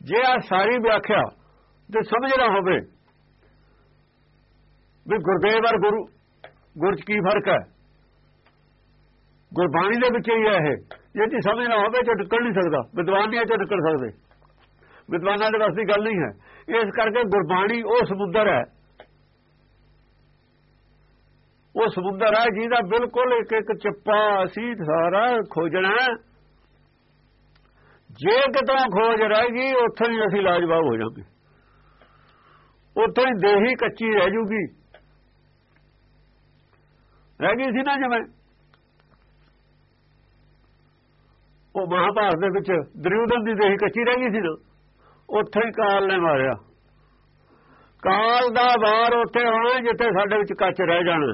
ਜੇ ਆ ਸਾਰੀ ਵਿਆਖਿਆ ਤੇ ਸਮਝਣਾ ਹੋਵੇ ਵੀ ਗੁਰਦੇਵ ਔਰ ਗੁਰੂ, ਗੁਰ ਚ ਕੀ ਫ਼ਰਕ ਹੈ? ਗੁਰਬਾਣੀ ਦੇ ਵਿੱਚ ਹੀ ਹੈ ਇਹ। ਜੇ ਸਮਝ ਨਾ ਹੋਵੇ ਤਾਂ ਨਿਕਲ ਨਹੀਂ ਸਕਦਾ। ਵਿਦਵਾਨ ਨਹੀਂ ਇਹ ਨਿਕਲ ਸਕਦੇ। ਵਿਦਵਾਨਾਂ ਦੇ ਵਾਸਤੇ ਗੱਲ ਨਹੀਂ ਹੈ। ਇਸ ਕਰਕੇ ਗੁਰਬਾਣੀ ਉਹ ਸਮੁੰਦਰ ਹੈ। ਉਹ ਸਮੁੰਦਰ ਹੈ ਜਿਹਦਾ ਬਿਲਕੁਲ ਇੱਕ ਇੱਕ ਚੱਪਾ ਅਸੀਂ ਸਾਰਾ ਖੋਜਣਾ ਜੇ ਕਿਤੋਂ ਖੋਜ ਰਹੇਗੀ ਗਈ, ਉੱਥੋਂ ਹੀ ਅਸੀਂ ਲਾਜਵਾਬ ਹੋ ਜਾਵਾਂਗੇ। ਉੱਥੋਂ ਹੀ ਦੇਹੀ ਕੱਚੀ ਰਹਿ ਜੂਗੀ। ਰਹਿ ਗਈ ਸੀ ਨਾ ਜਿਵੇਂ। ਉਹ ਮਹਾਭਾਰਤ ਦੇ ਵਿੱਚ ਦਰਿਉਦਨ ਦੀ ਦੇਹੀ ਕੱਚੀ ਰਹਿ ਗਈ ਸੀ ਨਾ, ਉੱਥੇ ਹੀ ਕਾਲ ਨੇ ਮਾਰਿਆ। ਕਾਲ ਦਾ ਵਾਰ ਉੱਥੇ ਹੋਣਾ ਜਿੱਥੇ ਸਾਡੇ ਵਿੱਚ ਕੱਚ ਰਹਿ ਜਾਣਾ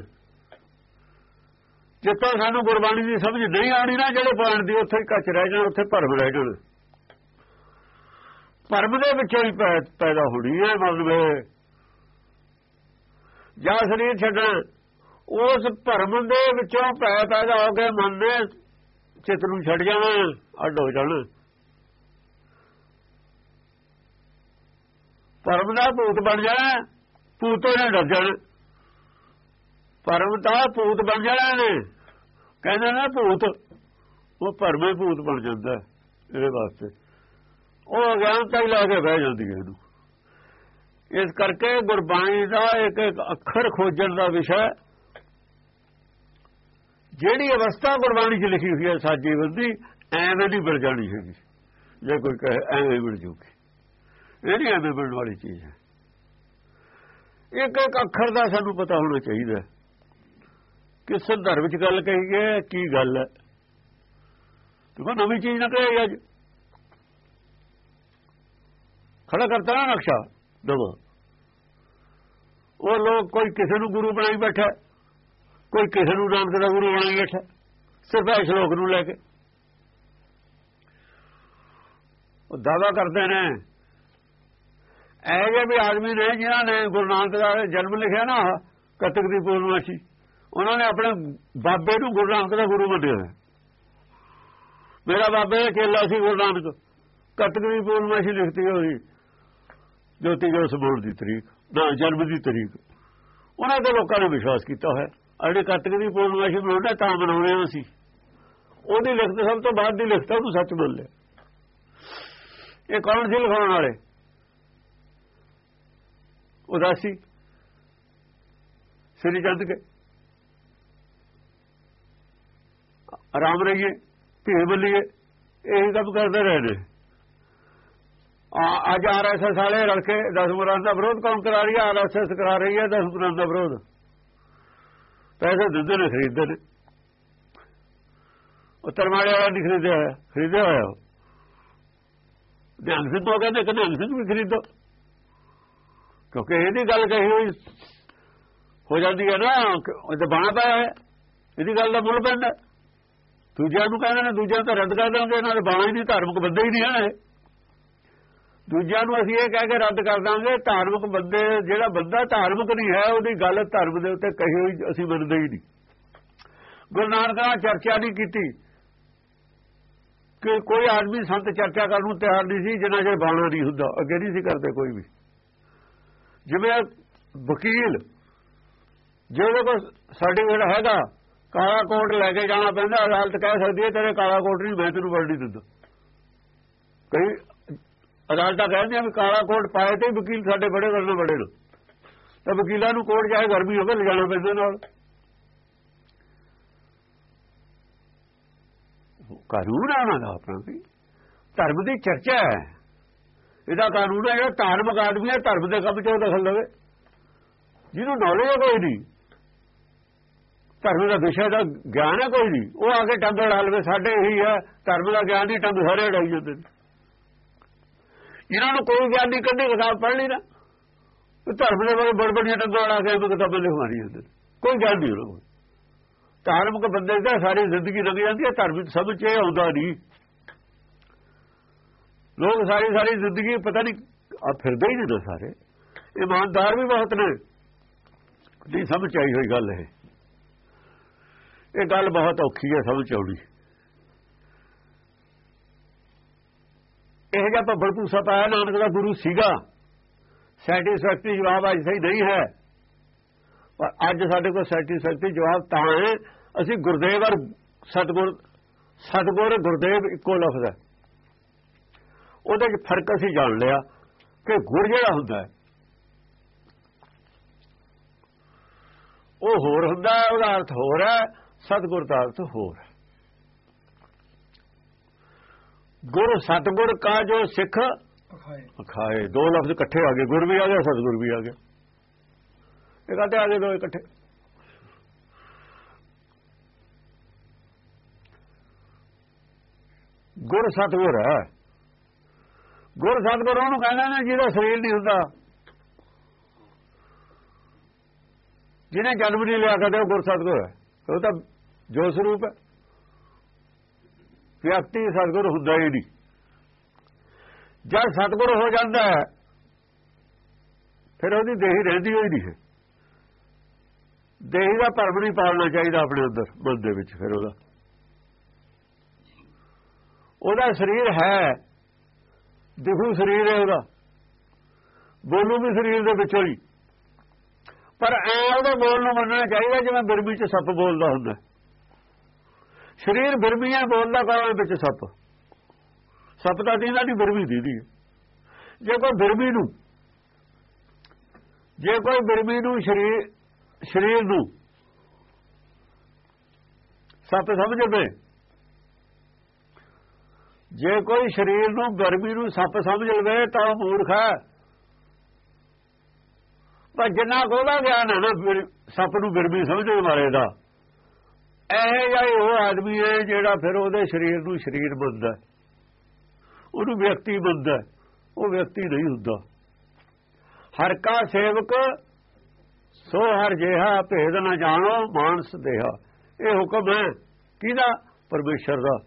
ਜਿੱਥੇ ਸਾਨੂੰ ਗੁਰਬਾਣੀ ਦੀ ਸਮਝ ਨਹੀਂ ਆਣੀ ਨਾ ਜਿਹੜੇ ਪੁਆਇੰਟ ਦੀ, ਉੱਥੇ ਹੀ ਕੱਚ ਰਹਿ ਜਾਣਾ, ਉੱਥੇ ਭਰਮ ਰਹਿ ਜਾਣਾ। ਭਰਮ ਦੇ ਵਿੱਚੋਂ ਹੀ ਪੈਦਾ ਹੋਣੀ ਹੈ ਮਤਲਬ ਜਾਂ ਸਰੀਰ ਛੱਡਣਾ ਉਸ ਭਰਮ ਦੇ ਵਿੱਚੋਂ ਪੈ ਪੈਦਾ ਹੋ ਕੇ ਮਨ ਨੇ ਚਿੱਤ ਨੂੰ ਛੱਡ ਜਾਣਾ, ਅੱਡ ਹੋ ਜਾਣਾ। ਪਰਮ ਦਾ ਭੂਤ ਬਣ ਜਾਣਾ, ਭੂਤੋਂ ਨੇ ਡਰ ਜਾਣਾ। ਪਰਮ ਦਾ ਭੂਤ ਬਣ ਜਾਣਾ ਨੇ, ਕਹਿੰਦੇ ਨਾ ਭੂਤ, ਉਹ ਪਰਮੇ ਭੂਤ ਬਣ ਜਾਂਦਾ ਇਹਦੇ ਵਾਸਤੇ। ਉਹ ਅਗਿਆਨਤਾ ਹੀ ਲਾ ਕੇ ਬਹਿ ਜਾਂਦੀ ਹੈ ਇਹਨੂੰ। ਇਸ ਕਰਕੇ ਗੁਰਬਾਣੀ ਦਾ ਇੱਕ ਇੱਕ ਅੱਖਰ ਖੋਜਣ ਦਾ ਵਿਸ਼ਾ ਜਿਹੜੀ ਅਵਸਥਾ ਗੁਰਬਾਣੀ 'ਚ ਲਿਖੀ ਹੋਈ ਹੈ ਸਾਡੀ ਬੰਦੀ ਐਵੇਂ ਨਹੀਂ ਮਿਲ ਜਾਣੀ ਹੈਗੀ। ਜੇ ਕੋਈ ਕਹੇ, ਐਵੇਂ ਮਿਲ ਜੂਗੀ। ਇਹ ਨਹੀਂ ਐਵੇਂ ਮਿਲਣ ਵਾਲੀ ਚੀਜ਼ ਹੈ। ਇੱਕ ਇੱਕ ਅੱਖਰ ਦਾ ਸਾਨੂੰ ਪਤਾ ਹੋਣਾ ਚਾਹੀਦਾ। ਕਿ ਸੰਦਰਭ ਵਿੱਚ ਗੱਲ ਕਹੀ ਹੈ, ਕੀ ਗੱਲ ਹੈ। ਦੇਖੋ, ਨਵੀਂ ਚੀਜ਼ ਨਾ ਕਹੇ ਅੱਜ। ਖੜਾ ਕਰਤਾ ਨਾ ਨਕਸ਼ਾ। ਦਵਾ ਉਹ ਲੋਕ ਕੋਈ ਕਿਸੇ ਨੂੰ ਗੁਰੂ ਬਣਾਈ ਬੈਠਾ ਕੋਈ ਕਿਸੇ ਨੂੰ ਨਾਨਕ ਦਾ ਗੁਰੂ ਬਣਾਈ ਬੈਠਾ। ਸਿਰਫ ਇਸ ਸ਼ਲੋਕ ਨੂੰ ਲੈ ਕੇ। ਉਹ ਦਾਵਾ ਕਰਦੇ ਨੇ, ਇਹ ਜੇ ਵੀ ਆਦਮੀ ਨੇ ਜਿਨ੍ਹਾਂ ਨੇ ਗੁਰੂ ਨਾਨਕ ਦਾ ਜਨਮ ਲਿਖਿਆ ਨਾ, ਕਤਕ ਦੀ ਪੂਰਨਮਾਸ਼ੀ। ਉਹਨਾਂ ਨੇ ਆਪਣੇ ਬਾਬੇ ਨੂੰ ਗੁਰੂ ਨਾਨਕ ਦਾ ਗੁਰੂ ਮੰਨਿਆ ਮੇਰਾ ਬਾਬੇ ਦਾ ਕੇਲਾ ਸੀ ਗੁਰੂ ਨਾਨਕ। ਕਤਕ ਦੀ ਪੂਰਨਮਾਸ਼ੀ ਲਿਖਤੀ ਹੋਈ। ਜੋਤੀ ਜੋ ਸਬੂਰ ਦੀ ਤਰੀਕ, ਨਾ ਜਨਮ ਦੀ ਤਰੀਕ। ਉਹਨਾਂ ਦੇ ਲੋਕਾਂ ਨੇ ਵਿਸ਼ਵਾਸ ਕੀਤਾ ਹੋਇਆ। ਅੜੇ ਕਤਕ ਦੀ ਪੂਰਨਮਾਸ਼ੀ ਬਣਾਉਂਦਾ ਤਾਂ ਬਣਾਉਣੇ ਹਾਂ ਅਸੀਂ। ਉਹਦੀ ਲਿਖਤ ਸਭ ਤੋਂ ਬਾਅਦ ਦੀ ਲਿਖਤ ਉਹਨੂੰ ਸੱਚ ਬੋਲ ਲਿਆ ਇਹ ਕੌਣ ਸੀ ਲਿਖਾਉਣ ਵਾਲੇ? ਉਦਾਸੀ। ਸ੍ਰੀ ਚੰਦ ਕੇ। ਆਰਾਮ ਰਹੀਏ ਭੀੜ ਬੱਲੀਏ, ਇਹੀ ਕੰਮ ਕਰਦੇ ਰਹੇ ਨੇ। ਅੱਜ ਆਰਐਸਐਸ ਵਾਲੇ ਰਲ ਕੇ 10 ਮੁਰਾਂ ਦਾ ਵਿਰੋਧ ਕੌਣ ਕਰਾ ਰਹੀ ਹੈ ਆਰਐਸਐਸ ਕਰਾ ਰਹੀ ਹੈ 10 ਮੁਰਾਂ ਦਾ ਵਿਰੋਧ। ਪੈਸੇ ਦਿੰਦੇ ਨੇ, ਖਰੀਦਦੇ ਨੇ। ਉਹ ਤਰਮਾੜੇ ਵਾਲਾ ਨਹੀਂ ਖਰੀਦਿਆ ਹੋਇਆ ਖਰੀਦਿਆ ਹੋਇਆ ਧਿਆਨ ਸਿੰਘ ਤੋਂ ਕਹਿੰਦੇ ਕਿ ਧਿਆਨ ਸਿੰਘ ਵੀ ਖਰੀਦੋ। ਕਿਉਂਕਿ ਇਹਦੀ ਗੱਲ ਕਹੀ ਹੋਈ। ਹੋ ਜਾਂਦੀ ਹੈ ਨਾ ਉਹ ਤਾਂ ਬਾਣਾ ਪਾਇਆ ਹੈ ਇਹਦੀ ਗੱਲ ਦਾ ਮੁੱਲ ਪੈਂਦਾ। ਦੂਜਿਆਂ ਨੂੰ ਕਹਿੰਦੇ ਨੇ ਦੂਜਿਆਂ ਤਾਂ ਰੱਦ ਕਰ ਦਾਂਗੇ ਇਹਨਾਂ ਦੇ ਬਾਣਾ ਹੀ ਨਹੀਂ, ਧਾਰਮਿਕ ਬੰਦੇ ਹੀ ਨਹੀਂ ਹਨ ਦੂਜਿਆਂ ਨੂੰ ਅਸੀਂ ਇਹ ਕਹਿ ਕੇ ਰੱਦ ਕਰ ਦਾਂਗੇ, ਧਾਰਮਿਕ ਬੰਦੇ, ਜਿਹੜਾ ਬੰਦਾ ਧਾਰਮਿਕ ਨਹੀਂ ਹੈ, ਉਹਦੀ ਗੱਲ ਧਰਮ ਦੇ ਉੱਤੇ ਕਹੀ ਹੋਈ ਅਸੀਂ ਮੰਨਦੇ ਹੀ ਨਹੀਂ। ਗੁਰੂ ਨਾਨਕ ਨਾਲ ਚਰਚਾ ਨਹੀਂ ਕੀਤੀ ਕਿ ਕੋਈ ਆਦਮੀ ਸੰਤ ਚਰਚਾ ਕਰਨ ਨੂੰ ਤਿਆਰ ਨਹੀਂ ਸੀ, ਜਿੰਨਾ ਚਿਰ ਬਾਣਾ ਨਹੀਂ ਹੁੰਦਾ, ਅੱਗੇ ਨਹੀਂ ਸੀ ਕਰਦੇ ਕੋਈ ਵੀ। ਜਿਵੇਂ ਵਕੀਲ ਜਿਹੜੇ ਕੋ ਸਰਟੀਫਿਕੇਟ ਹੈਗਾ, ਕਾਲਾ ਕੋਟ ਲੈ ਕੇ ਜਾਣਾ ਪੈਂਦਾ, ਅਦਾਲਤ ਕਹਿ ਸਕਦੀ ਹੈ, ਤੇਰੇ ਕਾਲਾ ਕੋਟ ਨਹੀਂ, ਮੈਂ ਤੈਨੂੰ ਵਰਦੀ ਦਿੰਦਾ। ਕਈ ਅਦਾਲਤਾਂ ਕਹਿੰਦੀਆਂ ਵੀ ਕਾਲਾ ਕੋਟ ਪਾਏ ਤੇ ਵਕੀਲ ਸਾਡੇ ਬੜੇ ਵਰਨੇ ਬੜੇ ਨੇ। ਤਾਂ ਵਕੀਲਾਂ ਨੂੰ ਕੋਟ ਚਾਹੇ ਗਰਮੀ ਹੋਵੇ ਲਿਜਾਣਾ ਪੈਂਦਾ ਨਾਲ। ਕਾਨੂੰਨ ਹੈ ਉਹਨਾਂ ਦਾ ਆਪਣਾ ਵੀ। ਧਰਮ ਦੀ ਚਰਚਾ ਹੈ। ਇਹਦਾ ਕਾਨੂੰਨ ਹੈ ਜਿਹੜਾ ਧਾਰਮਿਕ ਆਦਮੀ ਹੈ, ਧਰਮ ਦੇ ਕੰਮ 'ਚ ਉਹ ਦਖਲ ਲਵੇ। ਜਿਹਨੂੰ ਨੌਲੇਜ ਹੈ ਕੋਈ ਨਹੀਂ। ਧਰਮ ਦਾ ਵਿਸ਼ਾ ਦਾ ਗਿਆਨ ਹੈ ਕੋਈ ਨਹੀਂ। ਉਹ ਆ ਕੇ ਟੰਗ ਲਾ ਲਵੇ, ਸਾਡੇ ਇਹੀ ਹੈ। ਧਰਮ ਦਾ ਗਿਆਨ ਹੀ ਟੰਗ ਸਾਰੇ ਢਾਈ ਜਾਂਦੇ ਨੇ। ਇਹਨਾਂ ਨੂੰ ਕੋਈ ਗਿਆਨ ਨਹੀਂ ਕੱਢੀ ਕਿਤਾਬ ਪੜ੍ਹ ਲਈ ਨਾ ਧਰਮ ਦੇ ਬਾਰੇ ਬੜ ਬੜੀਆਂ ਟੰਗਾਂ ਲਾ ਕੇ ਕਿਤਾਬਾਂ ਲਿਖਵਾਣੀ ਹੁੰਦੇ ਕੋਈ ਗੱਲ ਨਹੀਂ ਉਹਨਾਂ ਕੋਲ। ਧਾਰਮਿਕ ਬੰਦੇ ਦਾ ਸਾਰੀ ਜ਼ਿੰਦਗੀ ਲੰਘ ਜਾਂਦੀ ਹੈ ਧਾਰਮਿਕ ਸਮਝ ਚ ਆਉਂਦਾ ਨਹੀਂ। ਲੋਕ ਸਾਰੀ ਸਾਰੀ ਜ਼ਿੰਦਗੀ ਪਤਾ ਨਹੀਂ, ਆ ਫਿਰਦੇ ਹੀ ਨੇ ਸਾਰੇ। ਇਮਾਨਦਾਰ ਵੀ ਬਹੁਤ ਨੇ। ਨਹੀਂ, ਸਮਝ ਆਈ ਹੋਈ ਗੱਲ ਹੈ ਇਹ ਗੱਲ ਬਹੁਤ ਔਖੀ ਹੈ, ਸਮਝ ਆਉਣੀ। ਇਹ ਜਿਹਾ ਭੱਬੜ ਪੂਸਾ ਪਾਇਆ ਨਾਨਕ ਦਾ ਗੁਰੂ ਸੀਗਾ। ਸੈਟੀਸਫੈਕਟਰੀ ਜਵਾਬ ਅੱਜ ਸਹੀ ਨਹੀਂ ਹੈ। ਪਰ ਅੱਜ ਸਾਡੇ ਕੋਲ ਸੈਟੀਸਫੈਕਟਰੀ ਜਵਾਬ ਤਾਂ ਹੈ, ਅਸੀਂ ਗੁਰਦੇਵ ਔਰ ਸਤਗੁਰ ਸਤਗੁਰ ਗੁਰਦੇਵ ਇੱਕੋ ਲਫ਼ਜ਼ ਹੈ। ਉਹਦੇ ਵਿੱਚ ਫ਼ਰਕ ਅਸੀਂ ਜਾਣ ਲਿਆ ਕਿ ਗੁਰ ਜਿਹੜਾ ਹੁੰਦਾ ਹੈ, ਉਹ ਹੋਰ ਹੁੰਦਾ ਉਹਦਾ ਅਰਥ ਹੋਰ ਹੈ, ਸਤਗੁਰ ਦਾ ਅਰਥ ਹੋਰ ਹੈ। ਗੁਰ ਸਤਗੁਰ ਕਾ ਜੋ ਸਿੱਖ ਖਾਏ ਦੋ ਲਫ਼ਜ਼ ਇਕੱਠੇ ਆ ਗਏ। ਗੁਰ ਵੀ ਆ ਗਿਆ ਸਤਗੁਰ ਵੀ ਆ ਗਿਆ। ਇਹ ਕਾਤੇ ਆ ਗਏ ਦੋ ਇਕੱਠੇ। ਗੁਰ ਸਤਗੁਰ ਹੈ। ਗੁਰ ਸਤਗੁਰ ਉਹਨੂੰ ਕਹਿੰਦਾ ਨੇ ਜਿਹਦਾ ਸਰੀਰ ਨਹੀਂ ਹੁੰਦਾ। ਜਿਹਨੇ ਜਨਮ ਨਹੀਂ ਲਿਆ ਕਦੇ ਉਹ ਗੁਰ ਸਤਗੁਰ ਹੈ। ਉਹ ਤਾਂ ਜੋ ਸਰੂਪ ਹੈ। ਵਿਅਕਤੀ ਸਤਗੁਰ ਹੁੰਦਾ ਹੀ ਨਹੀਂ। ਜਦ ਸਤਗੁਰ ਹੋ ਜਾਂਦਾ ਹੈ, ਫਿਰ ਉਹਦੀ ਦੇਹੀ ਰਹਿੰਦੀ ਹੋਈ ਨਹੀਂ ਹੈ। ਦੇਹੀ ਦਾ ਭਰਮ ਨਹੀਂ ਪਾਲਣਾ ਚਾਹੀਦਾ ਆਪਣੇ ਅੰਦਰ, ਮਨ ਦੇ ਵਿੱਚ ਫਿਰ ਉਹਦਾ। ਉਹਦਾ ਸਰੀਰ ਹੈ, ਦਿਖੂ ਸਰੀਰ ਹੈ ਉਹਦਾ। ਬੋਲੂ ਵੀ ਸਰੀਰ ਦੇ ਵਿੱਚੋਂ ਹੀ। ਪਰ ਐ ਉਹਦੇ ਬੋਲ ਨੂੰ ਮੰਨਣਾ ਚਾਹੀਦਾ, ਜਿਵੇਂ ਬਿਰਬੀ ਚ ਸੱਪ ਬੋਲਦਾ ਹੁੰਦਾ ਸਰੀਰ ਬਿਰਬੀਆਂ ਬੋਲਦਾ ਕਾਰਨ ਵਿੱਚ ਸੱਪ। ਸੱਪ ਦਾ ਦੀਦਾ ਨਹੀਂ ਬਿਰਬੀ ਦੀਦੀ ਜੇ ਕੋਈ ਬਿਰਬੀ ਨੂੰ ਜੇ ਕੋਈ ਬਿਰਬੀ ਨੂੰ ਸਰੀਰ ਸਰੀਰ ਨੂੰ ਸੱਪ ਸਮਝਦੇ ਜੇ ਕੋਈ ਸਰੀਰ ਨੂੰ ਗਰਮੀ ਨੂੰ ਸੱਪ ਸਮਝ ਲਵੇ ਤਾਂ ਉਹ ਮੂਰਖ ਹੈ। ਪਰ ਜਿੰਨਾ ਕੋਲਾ ਗਿਆਨ ਹੈ ਨਾ ਸੱਪ ਨੂੰ ਗਰਮੀ ਸਮਝਣ ਮਾਰੇ ਦਾ। ਇਹ ਜਿਹਾ ਉਹ ਆਦਮੀ ਹੈ ਜਿਹੜਾ ਫਿਰ ਉਹਦੇ ਸਰੀਰ ਨੂੰ ਸਰੀਰ ਮੰਨਦਾ ਉਹਨੂੰ ਵਿਅਕਤੀ ਮੰਨਦਾ ਉਹ ਵਿਅਕਤੀ ਨਹੀਂ ਹੁੰਦਾ। ਹਰ ਕਾ ਸੇਵਕ, ਸੋ ਹਰ ਜਿਹਾ ਭੇਦ ਨਾ ਜਾਣੋ ਮਾਨਸ ਦੇਹਾ। ਇਹ ਹੁਕਮ ਹੈ ਕਿਹਦਾ? ਪਰਮੇਸ਼ਰ ਦਾ।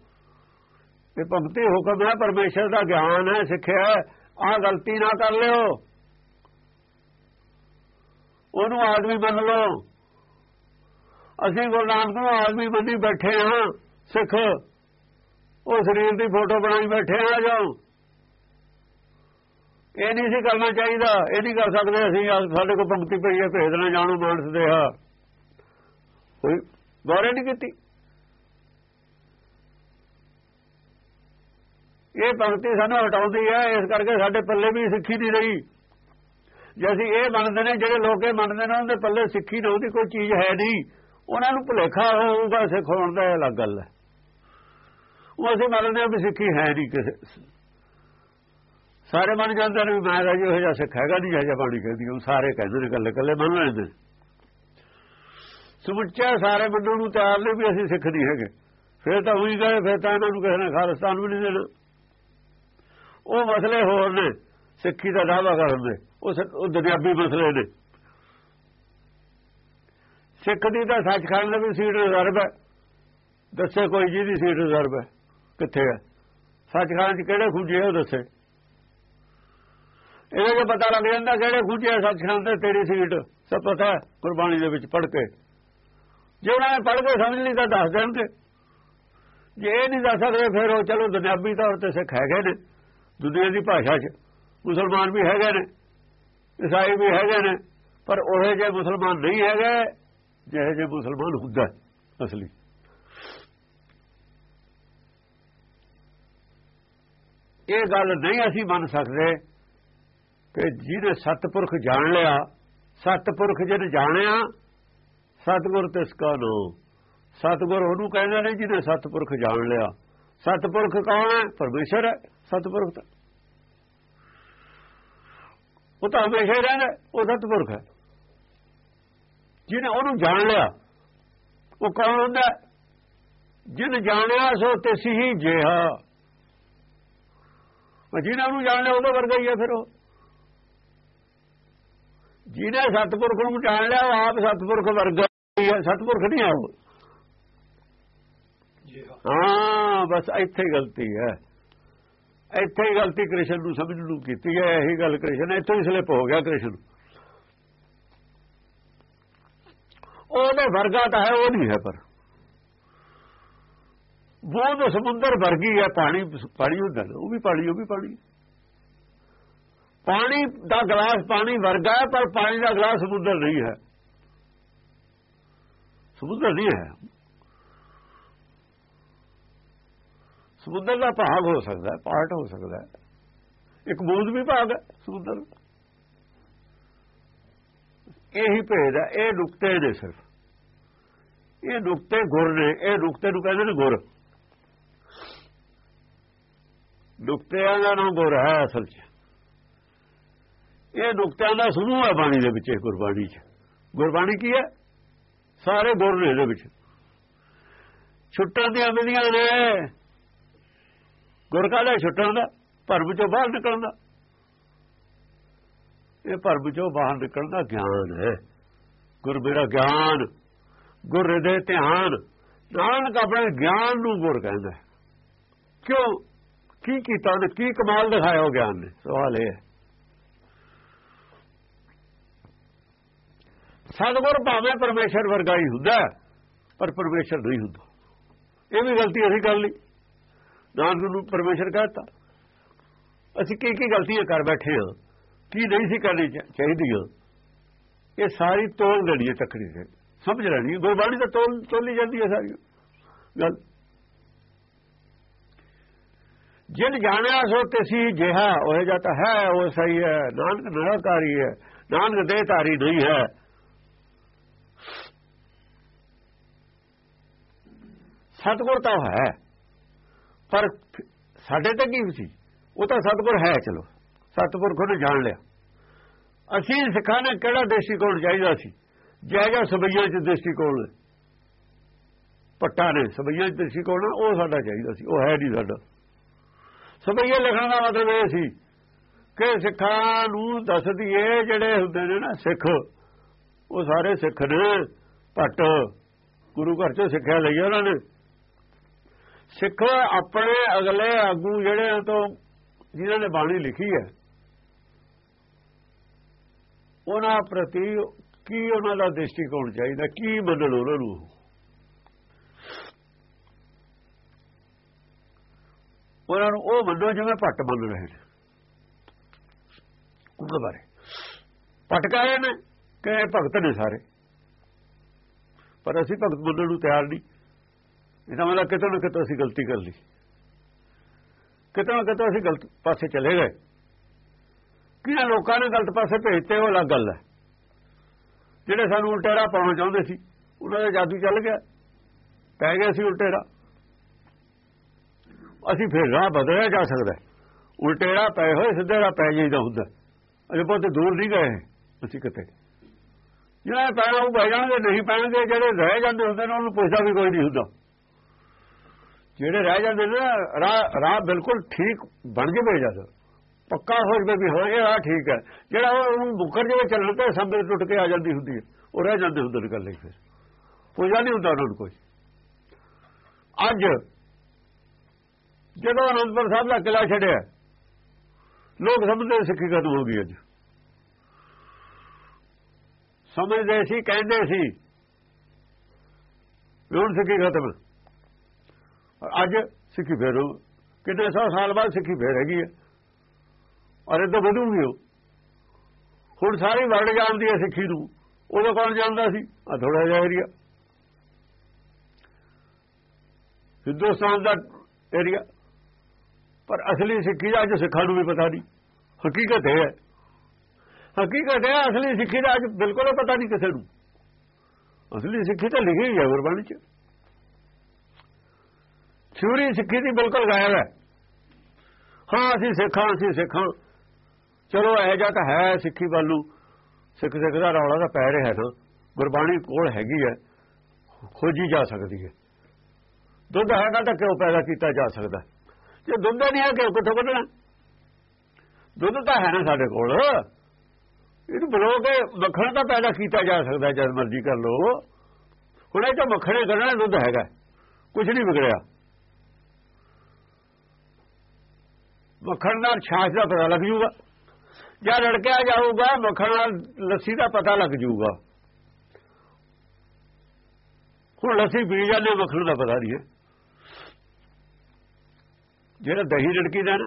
ਇਹ ਭਗਤੀ ਹੁਕਮ ਹੈ, ਪਰਮੇਸ਼ਰ ਦਾ ਗਿਆਨ ਹੈ ਸਿੱਖਿਆ ਆਹ ਗਲਤੀ ਨਾ ਕਰ ਲਿਓ। ਉਹਨੂੰ ਆਦਮੀ ਮੰਨ ਲਓ। ਅਸੀਂ ਗੁਰੂ ਨਾਨਕ ਨੂੰ ਆਦਮੀ ਬੰਦੀ ਬੈਠੇ ਹਾਂ, ਸਿੱਖ। ਉਹ ਸਰੀਰ ਦੀ ਫੋਟੋ ਬਣਾਈ ਬੈਠੇ ਆ ਜਾਓ ਇਹ ਨਹੀਂ ਸੀ ਕਰਨਾ ਚਾਹੀਦਾ, ਇਹ ਨਹੀਂ ਕਰ ਸਕਦੇ ਅਸੀਂ ਸਾਡੇ ਕੋਲ ਪੰਕਤੀ ਪਈ ਹੈ, ਭੇਜ ਦੇਣਾ ਜਾਣੂ ਮਾਨਸ ਦੇ ਆ। ਕੋਈ ਗੌਰੇ ਨਹੀਂ ਕੀਤੀ। ਇਹ ਪੰਕਤੀ ਸਾਨੂੰ ਹਟਾਉਂਦੀ ਹੈ, ਇਸ ਕਰਕੇ ਸਾਡੇ ਪੱਲੇ ਵੀ ਸਿੱਖੀ ਨਹੀਂ ਰਹੀ। ਜੇ ਅਸੀਂ ਇਹ ਮੰਨਦੇ ਨੇ, ਜਿਹੜੇ ਲੋਕ ਇਹ ਮੰਨਦੇ ਨੇ ਉਹਦੇ ਪੱਲੇ ਸਿੱਖੀ ਨਾ ਉਹਦੀ ਕੋਈ ਚੀਜ਼ ਹੈ ਨਹੀਂ। ਉਹਨਾਂ ਨੂੰ ਭੁਲੇਖਾ ਹੋਊਗਾ ਸਿੱਖ ਹੋਣ ਦਾ, ਇਹ ਅਲੱਗ ਗੱਲ ਹੈ। ਉਹ ਅਸੀਂ ਮੰਨਦੇ ਹਾਂ ਵੀ ਸਿੱਖੀ ਹੈ ਨਹੀਂ ਕਿਸੇ ਸਾਰੇ ਮੰਨ ਜਾਂਦੇ ਨੇ ਵੀ ਮੈਂ ਤਾਂ ਜੀ ਉਹ ਜਿਹਾ ਸਿੱਖ ਹੈਗਾ ਨਹੀਂ ਜਿਹਾ ਬਾਣੀ ਕਹਿੰਦੀ ਉਹ ਸਾਰੇ ਕਹਿੰਦੇ ਨੇ ਕੱਲੇ ਕੱਲੇ ਮੰਨ ਲੈਂਦੇ। ਸਮੁੱਚਾ ਸਾਰੇ ਮੰਨਣ ਨੂੰ ਤਿਆਰ ਨੇ ਵੀ ਅਸੀਂ ਸਿੱਖ ਨਹੀਂ ਹੈਗੇ। ਫਿਰ ਤਾਂ ਉਹੀ ਗਏ ਫਿਰ ਤਾਂ ਇਹਨਾਂ ਨੂੰ ਕਿਸੇ ਨੇ ਖਾਲਸਤਾਨ ਵੀ ਨਹੀਂ ਦੇਣਾ। ਉਹ ਮਸਲੇ ਹੋਰ ਨੇ, ਸਿੱਖੀ ਦਾ ਦਾਅਵਾ ਕਰਨ ਦੇ। ਉਹ ਸ- ਉਹ ਦੁਨਿਆਵੀ ਮਸਲੇ ਨੇ। ਸਿੱਖ ਦੀ ਤਾਂ ਸੱਚਖੰਡ ਦੇ ਵੀ ਸੀਟ ਰਿਜ਼ਰਵ ਹੈ। ਦੱਸੇ ਕੋਈ ਜੀ ਦੀ ਸੀਟ ਰਿਜ਼ਰਵ ਹੈ। ਕਿੱਥੇ ਹੈ? ਸੱਚਖੰਡ 'ਚ ਕਿਹੜੇ ਖੂਜੇ ਉਹ ਦੱਸੇ। ਇਹਦੇ ਜੋ ਪਤਾ ਲੱਗ ਜਾਂਦਾ ਕਿਹੜੇ ਖੂਜੇ ਆ ਸੱਚਖੰਡ ਤੇ ਤੇਰੀ ਸੀਟ। ਸਭ ਪਤਾ ਹੈ ਗੁਰਬਾਣੀ ਦੇ ਵਿੱਚ ਪੜ੍ਹ ਕੇ। ਜੇ ਉਹਨਾਂ ਨੇ ਪੜ੍ਹ ਕੇ ਸਮਝ ਲਈ ਤਾਂ ਦੱਸ ਦੇਣਗੇ। ਜੇ ਇਹ ਨਹੀਂ ਦੱਸ ਸਕਦੇ ਫਿਰ ਉਹ ਚਲੋ ਦੁਨਿਆਵੀ ਤੌਰ ਤੇ ਸਿੱਖ ਹੈਗੇ ਨੇ। ਦੁਨੀਆ ਦੀ ਭਾਸ਼ਾ 'ਚ ਮੁਸਲਮਾਨ ਵੀ ਹੈਗੇ ਨੇ। ਈਸਾਈ ਵੀ ਹੈਗੇ ਨੇ। ਪਰ ਉਹ ਜੇ ਮੁਸਲਮਾਨ ਨਹੀਂ ਹੈਗੇ। ਜਿਹੇ ਜੇ ਮੁਸਲਮਾਨ ਹੁੰਦਾ ਅਸਲੀ। ਇਹ ਗੱਲ ਨਹੀਂ ਅਸੀਂ ਮੰਨ ਸਕਦੇ ਕਿ ਜਿਹਨੇ ਸਤਪੁਰਖ ਜਾਣ ਲਿਆ, ਸਤਪੁਰਖ ਜਿਹਨੇ ਜਾਣਿਆ, ਸਤਗੁਰ ਤਿਸ ਕਾ ਨੋ ਸਤਗੁਰ ਉਹਨੂੰ ਕਹਿੰਦੇ ਨੇ ਜਿਹਨੇ ਸਤਪੁਰਖ ਜਾਣ ਲਿਆ। ਸਤਪੁਰਖ ਕੌਣ ਹੈ? ਪਰਮੇਸ਼ਰ ਹੈ, ਸਤਪੁਰਖ ਤਾਂ। ਉਹ ਤਾਂ ਹਮੇਸ਼ਾ ਹੀ ਰਹਿੰਦਾ ਉਹ ਸਤਪੁਰਖ ਹੈ। ਜਿਹਨੇ ਉਹਨੂੰ ਜਾਣ ਲਿਆ ਉਹ ਕੌਣ ਹੁੰਦਾ? ਜਿਹਨੇ ਜਾਣਿਆ ਸੋ ਤਿਸ ਹੀ। ਜਿਹਾ ਜਿਹਨੇ ਉਹਨੂੰ ਜਾਣ ਲਿਆ ਉਹਦਾ ਵਰਗਾ ਹੀ ਹੈ ਫਿਰ ਉਹ। ਜਿਹਨੇ ਸਤਪੁਰਖ ਨੂੰ ਜਾਣ ਲਿਆ ਉਹ ਆਪ ਸਤਪੁਰਖ ਵਰਗਾ ਹੀ ਹੈ ਸਤਪੁਰਖ ਨਹੀਂ ਆ ਉਹ। ਹਾਂ। ਹਾਂ ਬਸ ਇੱਥੇ ਹੀ ਗਲਤੀ ਹੈ। ਇੱਥੇ ਹੀ ਗਲਤੀ ਕ੍ਰਿਸ਼ਨ ਨੂੰ ਸਮਝ ਨੂੰ ਕੀਤੀ ਹੈ। ਇਹੀ ਗੱਲ ਕ੍ਰਿਸ਼ਨ ਇੱਥੋਂ ਹੀ ਸਲਿਪ ਹੋ ਗਿਆ ਕ੍ਰਿਸ਼ਨ। ਉਹਦੇ ਵਰਗਾ ਤਾਂ ਹੈ, ਉਹ ਨਹੀਂ ਹੈ ਪਰ। ਬੋਧ ਸਮੁੰਦਰ ਵਰਗੀ ਹੈ ਪਾਣੀ ਪਾਣੀ ਹੁੰਦਾ ਉਹ ਵੀ ਪਾਣੀ, ਉਹ ਵੀ ਪਾਣੀ। ਪਾਣੀ ਦਾ ਗਲਾਸ ਪਾਣੀ ਵਰਗਾ ਹੈ, ਪਰ ਪਾਣੀ ਦਾ ਗਲਾਸ ਸਮੁੰਦਰ ਨਹੀਂ ਹੈ। ਸਮੁੰਦਰ ਨਹੀਂ ਹੈ। ਸਮੁੰਦਰ ਦਾ ਭਾਗ ਹੋ ਸਕਦਾ ਹੈ, ਪਾਰਟ ਹੋ ਸਕਦਾ ਹੈ। ਇੱਕ ਬੂੰਦ ਵੀ ਭਾਗ ਹੈ, ਸਮੁੰਦਰ। ਦਾ। ਇਹੀ ਭੇਦ ਹੈ, ਇਹ ਨੁਕਤੇ ਨੇ ਸਿਰਫ। ਇਹ ਨੁਕਤੇ ਗੁਰ ਨੇ, ਇਹ ਨੁਕਤੇ ਨੂੰ ਕਹਿੰਦੇ ਨੇ ਗੁਰ। ਨੁਕਤਿਆਂ ਦਾ ਨਾਮ ਗੁਰ ਹੈ ਅਸਲ 'ਚ। ਇਹ ਨੁਕਤਿਆਂ ਦਾ ਸਮੂਹ ਹੈ ਬਾਣੀ ਦੇ ਵਿੱਚ, ਇਹ ਗੁਰਬਾਣੀ 'ਚ। ਗੁਰਬਾਣੀ ਕੀ ਹੈ? ਸਾਰੇ ਗੁਰ ਨੇ ਇਹਦੇ ਵਿੱਚ। ਛੁੱਟਣ ਦੀਆਂ ਵਿਧੀਆਂ ਨੇ। ਗੁਰ ਕਾਹਦਾ ਛੁੱਟਣ ਦਾ, ਭਰਮ ਚੋਂ ਬਾਹਰ ਨਿਕਲਣ ਦਾ। ਇਹ ਭਰਮ ਚੋਂ ਬਾਹਰ ਨਿਕਲਣ ਦਾ ਗਿਆਨ ਹੈ। ਗੁਰ ਮੇਰਾ ਗਿਆਨ ਗੁਰ ਦੇ ਧਿਆਨ। ਨਾਨਕ ਆਪਣੇ ਗਿਆਨ ਨੂੰ ਗੁਰ ਕਹਿੰਦਾ। ਕਿਉਂ? ਕੀ ਕੀਤਾ ਉਹਨੇ? ਕੀ ਕਮਾਲ ਦਿਖਾਇਆ ਉਹ ਗਿਆਨ ਨੇ? ਸਵਾਲ ਇਹ ਹੈ। ਸਤਿਗੁਰ ਭਾਵੇਂ ਪਰਮੇਸ਼ਰ ਵਰਗਾ ਹੀ ਹੁੰਦਾ ਪਰ ਪਰਮੇਸ਼ਰ ਨਹੀਂ ਹੁੰਦਾ। ਇਹ ਵੀ ਗਲਤੀ ਅਸੀਂ ਕਰ ਲਈ ਨਾਨਕ ਨੂੰ ਪਰਮੇਸ਼ਰ ਕਹਤਾ ਅਸੀਂ ਕੀ ਕੀ ਗਲਤੀਆਂ ਕਰ ਬੈਠੇ ਹਾਂ? ਕੀ ਨਹੀਂ ਸੀ ਕਰਨੀ ਚਾਹੀਦੀ ਉਹ ਇਹ ਸਾਰੀ ਤੋਲ ਦੇਣੀ ਹੈ ਤੱਕੜੀ ਤੇ। ਸਮਝ ਲੈਣੀ ਗੁਰਬਾਣੀ ਤਾਂ ਤੋਲ, ਤੋਲੀ ਜਾਂਦੀ ਹੈ ਸਾਰੀ। ਗੱਲ। ਜਿਨ ਜਾਣਿਆ ਸੋ ਤਿਸੀ ਜਿਹਾ, ਉਹ ਜਾਤਾ ਹੈ, ਉਹ ਸਹੀ ਹੈ। ਨਾਨਕ ਨਿਰੰਕਾਰੀ ਹੈ। ਨਾਨਕ ਦੇ ਧਾਰੀ ਨਹੀਂ ਹੈ। ਸਤਗੁਰ ਤਾਂ ਹੈ। ਪਰ ਸਾਡੇ ਤੇ ਕੀ ਸੀ? ਉਹ ਤਾਂ ਸਤਗੁਰ ਹੈ, ਚਲੋ। ਸਤਗੁਰ ਖੁਦ ਜਾਣ ਲਿਆ। ਅਸੀਂ ਸਿੱਖਾਂ ਨੇ ਕਿਹੜਾ ਦ੍ਰਿਸ਼ਟੀਕੋਣ ਚਾਹੀਦਾ ਸੀ? ਜਿਹੜਾ ਸਬਈਆਂ ਚ ਦ੍ਰਿਸ਼ਟੀਕੋਣ ਪੱਟਾ ਨੇ ਸਬਈਆਂ ਚ ਦ੍ਰਿਸ਼ਟੀਕੋਣ ਉਹ ਸਾਡਾ ਚਾਹੀਦਾ ਸੀ, ਉਹ ਹੈ ਨਹੀਂ ਸਾਡਾ। ਸਬਈਏ ਲਿਖਣ ਦਾ ਮਤਲਬ ਇਹ ਸੀ ਕਿ ਸਿੱਖਾਂ ਨੂੰ ਦੱਸ ਦਈਏ ਜਿਹੜੇ ਹੁੰਦੇ ਨੇ ਨਾ ਸਿੱਖ। ਉਹ ਸਾਰੇ ਸਿੱਖ ਨੇ, ਭੱਟ, ਗੁਰੂ ਘਰ ਚੋਂ ਸਿੱਖਿਆ ਲਈ ਉਹਨਾਂ ਨੇ। ਸਿੱਖ ਆਪਣੇ ਅਗਲੇ ਆਗੂ ਜਿਹੜੇ ਤੋਂ ਜਿਨ੍ਹਾਂ ਨੇ ਬਾਣੀ ਲਿਖੀ ਹੈ ਉਹਨਾਂ ਪ੍ਰਤੀ ਕੀ ਉਹਨਾਂ ਦਾ ਦ੍ਰਿਸ਼ਟੀਕੋਣ ਚਾਹੀਦਾ, ਕੀ ਮੰਨਣ ਉਹਨਾਂ ਨੂੰ? ਉਹਨਾਂ ਨੂੰ ਉਹ ਮੰਨੋ ਜਿਵੇਂ ਭੱਟ ਮੰਨ ਰਹੇ ਨੇ। ਉਹਨਾਂ ਬਾਰੇ। ਭੱਟ ਕਹੇ ਨੇ ਕਿ ਇਹ ਭਗਤ ਨੇ ਸਾਰੇ। ਪਰ ਅਸੀਂ ਭਗਤ ਮੰਨਣ ਨੂੰ ਤਿਆਰ ਨਹੀਂ। ਇਹਦਾ ਮਤਲਬ ਕਿਤੇ ਨਾ ਕਿਤੇ ਅਸੀਂ ਗਲਤੀ ਕਰ ਲਈ। ਕਿਤੇ ਨਾ ਕਿਤੇ ਅਸੀਂ ਗਲਤ ਪਾਸੇ ਚਲੇ ਗਏ। ਕਿਹਨਾਂ ਲੋਕਾਂ ਨੇ ਗਲਤ ਪਾਸੇ ਭੇਜਤੇ, ਉਹ ਅਲੱਗ ਗੱਲ ਹੈ। ਜਿਹੜੇ ਸਾਨੂੰ ਉਲਟੇ ਰਾਹ ਪਾਉਣਾ ਚਾਹੁੰਦੇ ਸੀ, ਉਹਨਾਂ ਦਾ ਜਾਦੂ ਚੱਲ ਗਿਆ। ਪੈ ਗਿਆ ਸੀ ਉਲਟੇ ਰਾਹ ਅਸੀਂ ਫਿਰ ਰਾਹ ਬਦਲਿਆ ਜਾ ਸਕਦਾ ਉਲਟੇ ਰਾਹ ਪਏ ਹੋਏ, ਸਿੱਧੇ ਰਾਹ ਪੈ ਜਾਈਦਾ ਹੁੰਦਾ। ਅਜੇ ਬਹੁਤ ਦੂਰ ਨਹੀਂ ਗਏ ਅਸੀਂ ਕਿਤੇ। ਜਿਹੜਾ ਪੈਣਾ ਉਹ ਪੈ ਜਾਣਗੇ, ਨਹੀਂ ਪੈਣਗੇ, ਜਿਹੜੇ ਰਹਿ ਜਾਂਦੇ ਹੁੰਦੇ ਨੇ, ਉਹਨੂੰ ਪੁੱਛਦਾ ਵੀ ਕੋਈ ਨਹੀਂ ਹੁੰਦਾ। ਜਿਹੜੇ ਰਹਿ ਜਾਂਦੇ ਨੇ, ਰਾਹ ਰਾਹ ਬਿਲਕੁਲ ਠੀਕ ਬਣ ਕੇ ਭੇਜ ਜਾਂਦਾ। ਪੱਕਾ ਹੋ ਜਵੇ ਵੀ ਹਾਂ ਇਹ ਰਾਹ ਠੀਕ ਹੈ। ਜਿਹੜਾ ਉਹਨੂੰ ਮੁਕਰ ਜਵੇ, ਚੱਲਣ ਤੇ ਸੰਦਰ ਟੁੱਟ ਕੇ ਆ ਜਾਂਦੀ ਹੁੰਦੀ ਹੈ। ਉਹ ਰਹਿ ਜਾਂਦੇ ਹੁੰਦੇ ਨੇ ਗੱਲ ਫਿਰ। ਪੁੱਛਦਾ ਨਹੀਂ ਹੁੰਦਾ ਉਹਨਾਂ ਨੂੰ ਕੋਈ। ਅੱਜ ਜਦੋਂ ਅਨੰਦਪੁਰ ਸਾਹਿਬ ਦਾ ਕਿਲਾ ਛੱਡਿਆ, ਲੋਕ ਸਮਝਦੇ ਸਿੱਖੀ ਖਤਮ ਹੋ ਗਈ ਅੱਜ। ਸਮਝਦੇ ਸੀ, ਕਹਿੰਦੇ ਸੀ ਵੀ ਹੁਣ ਸਿੱਖੀ ਖਤਮ। ਅੱਜ ਸਿੱਖੀ ਫੇਰ ਕਿੰਨੇ ਸੌ ਸਾਲ ਬਾਅਦ ਸਿੱਖੀ ਫੇਰ ਹੈਗੀ ਹੈ। ਔਰ ਇਹ ਵਧੂਗੀ ਉਹ। ਹੁਣ ਸਾਰੀ ਵਰਡ ਜਾਣਦੀ ਹੈ ਸਿੱਖੀ ਨੂੰ। ਉਦੋਂ ਕੌਣ ਜਾਣਦਾ ਸੀ? ਆ ਥੋੜਾ ਜਿਹਾ ਏਰੀਆ ਹਿੰਦੁਸਤਾਨ ਦਾ ਏਰੀਆ ਪਰ ਅਸਲੀ ਸਿੱਖੀ ਦਾ ਅੱਜ ਸਿੱਖਾਂ ਨੂੰ ਵੀ ਪਤਾ ਨਹੀਂ। ਹਕੀਕਤ ਹੈ। ਹਕੀਕਤ ਹੈ, ਅਸਲੀ ਸਿੱਖੀ ਦਾ ਅੱਜ ਬਿਲਕੁਲ ਪਤਾ ਨਹੀਂ ਕਿਸੇ ਨੂੰ। ਅਸਲੀ ਸਿੱਖੀ ਤਾਂ ਲਿਖੀ ਹੈ ਗੁਰਬਾਣੀ ਚ। ਥਿਊਰੀ ਸਿੱਖੀ ਦੀ ਬਿਲਕੁਲ ਗਾਇਬ ਹੈ। ਹਾਂ, ਅਸੀਂ ਸਿੱਖਾਂ ਅਸੀਂ ਸਿੱਖਾਂ। ਚਲੋ ਇਹ ਜਾਂ ਤਾਂ ਹੈ ਸਿੱਖੀ ਵੱਲ ਨੂੰ। ਸਿੱਖ ਸਿੱਖ ਦਾ ਰੌਲਾ ਤਾਂ ਪੈ ਰਿਹਾ ਨਾ। ਗੁਰਬਾਣੀ ਕੋਲ ਹੈਗੀ ਹੈ। ਖੋਜੀ ਜਾ ਸਕਦੀ ਹੈ। ਦੁੱਧ ਹੈਗਾ ਤਾਂ ਕਿਉਂ ਪੈਦਾ ਕੀਤਾ ਜਾ ਸਕਦਾ? ਜੇ ਦੁੱਧ ਨਹੀਂ ਹੈ ਕਿਉਂ ਕਿੱਥੋਂ ਕੱਢਣਾ ਦੁੱਧ ਤਾਂ ਹੈ ਨਾ ਸਾਡੇ ਕੋਲ। ਇਹਨੂੰ ਬਲੋ ਕੇ ਮੱਖਣ ਤਾਂ ਪੈਦਾ ਕੀਤਾ ਜਾ ਸਕਦਾ, ਜਦ ਮਰਜ਼ੀ ਕਰ ਲੋ ਹੁਣ ਇਹ ਤਾਂ ਮੱਖਣੇ ਕੱਢਣਾ ਦੁੱਧ ਹੈਗਾ। ਕੁਝ ਨਹੀਂ ਵਿਗੜਿਆ। ਮੱਖਣ ਨਾਲ ਛਾਛ ਦਾ ਪਤਾ ਲੱਗ ਜੂਗਾ। ਜਾਂ ਰੜਕਿਆ ਜਾਊਗਾ, ਮੱਖਣ ਨਾਲ ਲੱਸੀ ਦਾ ਪਤਾ ਲੱਗ ਜੂਗਾ ਹੁਣ ਲੱਸੀ ਪੀ ਜਾਂਦੇ ਮੱਖਣ ਦਾ ਪਤਾ ਨਹੀਂ ਹੈ। ਜਿਹੜਾ ਦਹੀਂ ਰੜਕੀ ਦਾ ਨਾ